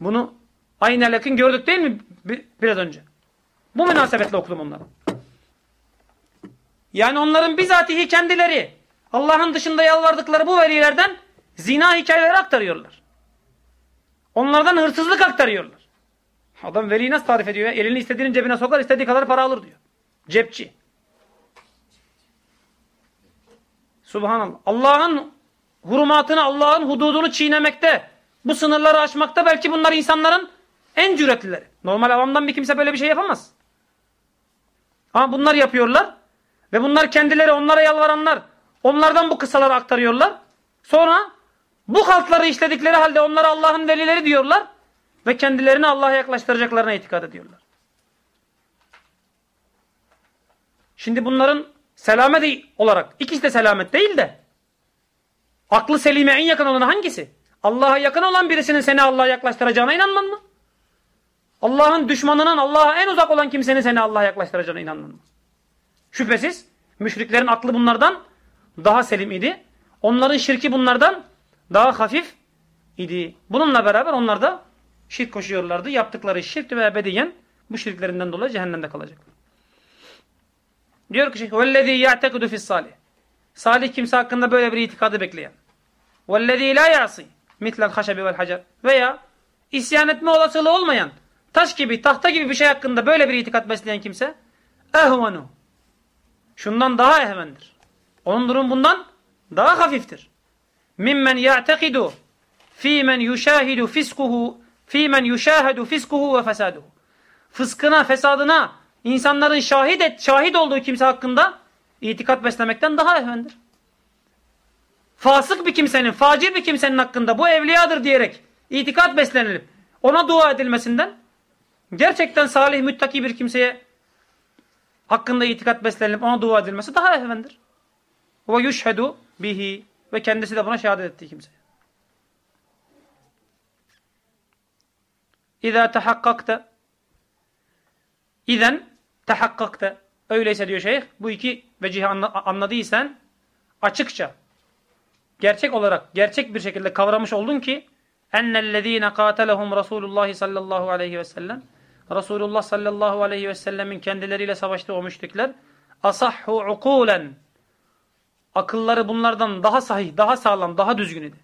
Bunu aynı yakın gördük değil mi biraz önce? Bu münasebetle okudum onları. Yani onların bizatihi kendileri Allah'ın dışında yalvardıkları bu velilerden zina hikayeleri aktarıyorlar. Onlardan hırsızlık aktarıyorlar. Adam veliyi nasıl tarif ediyor ya? Elini istediğinin cebine sokar, istediği kadar para alır diyor. Cepçi. Subhanallah. Allah'ın hurumatını, Allah'ın hududunu çiğnemekte, bu sınırları aşmakta belki bunlar insanların en cüretlileri. Normal avamdan bir kimse böyle bir şey yapamaz. Ama bunlar yapıyorlar ve bunlar kendileri onlara yalvaranlar onlardan bu kısaları aktarıyorlar. Sonra bu haltları işledikleri halde onlara Allah'ın velileri diyorlar ve kendilerini Allah'a yaklaştıracaklarına itikad ediyorlar. Şimdi bunların selamet olarak ikisi de selamet değil de aklı selime en yakın olan hangisi? Allah'a yakın olan birisinin seni Allah'a yaklaştıracağına inanman mı? Allah'ın düşmanının Allah'a en uzak olan kimsenin seni Allah'a yaklaştıracağına inanman mı? Şüphesiz müşriklerin aklı bunlardan daha selim idi. Onların şirki bunlardan daha hafif idi. Bununla beraber onlar da şirk koşuyorlardı. Yaptıkları şirk ve ebediyen bu şirklerinden dolayı cehennemde kalacaklar. Diyor ki وَالَّذ۪ي يَعْتَقِدُ فِي الصَّالِحِ Salih kimse hakkında böyle bir itikadı bekleyen. وَالَّذ۪ي لَا يَعْصِي مِثْلَ الْخَشَبِ وَالْحَجَرِ Veya isyan etme olasılığı olmayan taş gibi, tahta gibi bir şey hakkında böyle bir itikat besleyen kimse ehvenu. Şundan daha ehvendir. Onun durum bundan daha hafiftir. Mimmen ya'tekidu fi men yuşahidu fiskuhu fi men yuşahidu fiskuhu ve fesaduhu. Fıskına, fesadına insanların şahit et, şahit olduğu kimse hakkında itikat beslemekten daha ehvendir. Fasık bir kimsenin, facir bir kimsenin hakkında bu evliyadır diyerek itikat beslenilip ona dua edilmesinden gerçekten salih, müttaki bir kimseye hakkında itikat beslenilip ona dua edilmesi daha ehvendir. Ve yuşhedu bihi ve kendisi de buna şehadet ettiği kimse. İza tahakkakta İzen tahakkakta öyleyse diyor şeyh bu iki vecihi anladıysan açıkça gerçek olarak gerçek bir şekilde kavramış oldun ki ennellezine katelehum Resulullah sallallahu aleyhi ve sellem Resulullah sallallahu aleyhi ve sellemin kendileriyle savaştığı o müşrikler asahhu ukulen akılları bunlardan daha sahih, daha sağlam, daha düzgün idi.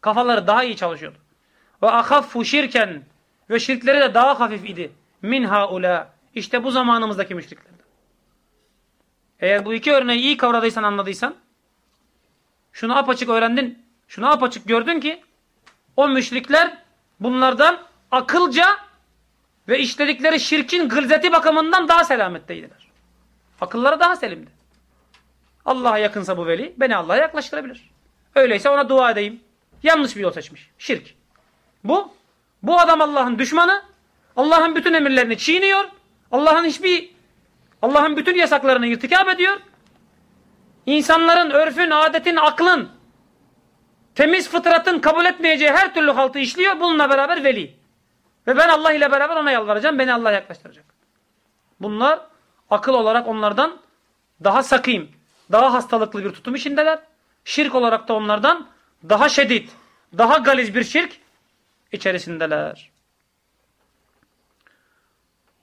Kafaları daha iyi çalışıyordu. Ve ahaffu şirken ve şirkleri de daha hafif idi. Min haula. İşte bu zamanımızdaki müşriklerden. Eğer bu iki örneği iyi kavradıysan, anladıysan şunu apaçık öğrendin, şunu apaçık gördün ki o müşrikler bunlardan akılca ve işledikleri şirkin gılzeti bakımından daha selametteydiler. Akılları daha selimdi. Allah'a yakınsa bu veli beni Allah'a yaklaştırabilir. Öyleyse ona dua edeyim. Yanlış bir yol seçmiş. Şirk. Bu bu adam Allah'ın düşmanı. Allah'ın bütün emirlerini çiğniyor. Allah'ın hiçbir Allah'ın bütün yasaklarını irtikap ediyor. İnsanların örfün, adetin, aklın, temiz fıtratın kabul etmeyeceği her türlü haltı işliyor. Bununla beraber veli. Ve ben Allah ile beraber ona yalvaracağım. Beni Allah'a yaklaştıracak. Bunlar akıl olarak onlardan daha sakim, daha hastalıklı bir tutum içindeler. Şirk olarak da onlardan daha şiddet, daha galiz bir şirk içerisindeler.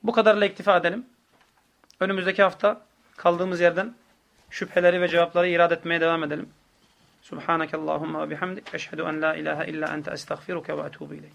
Bu kadarla iktifa edelim. Önümüzdeki hafta kaldığımız yerden şüpheleri ve cevapları irad etmeye devam edelim. Subhanakallahumma bihamdik. Eşhedü en la ilahe illa ente estağfiruke ve etubu ileyk.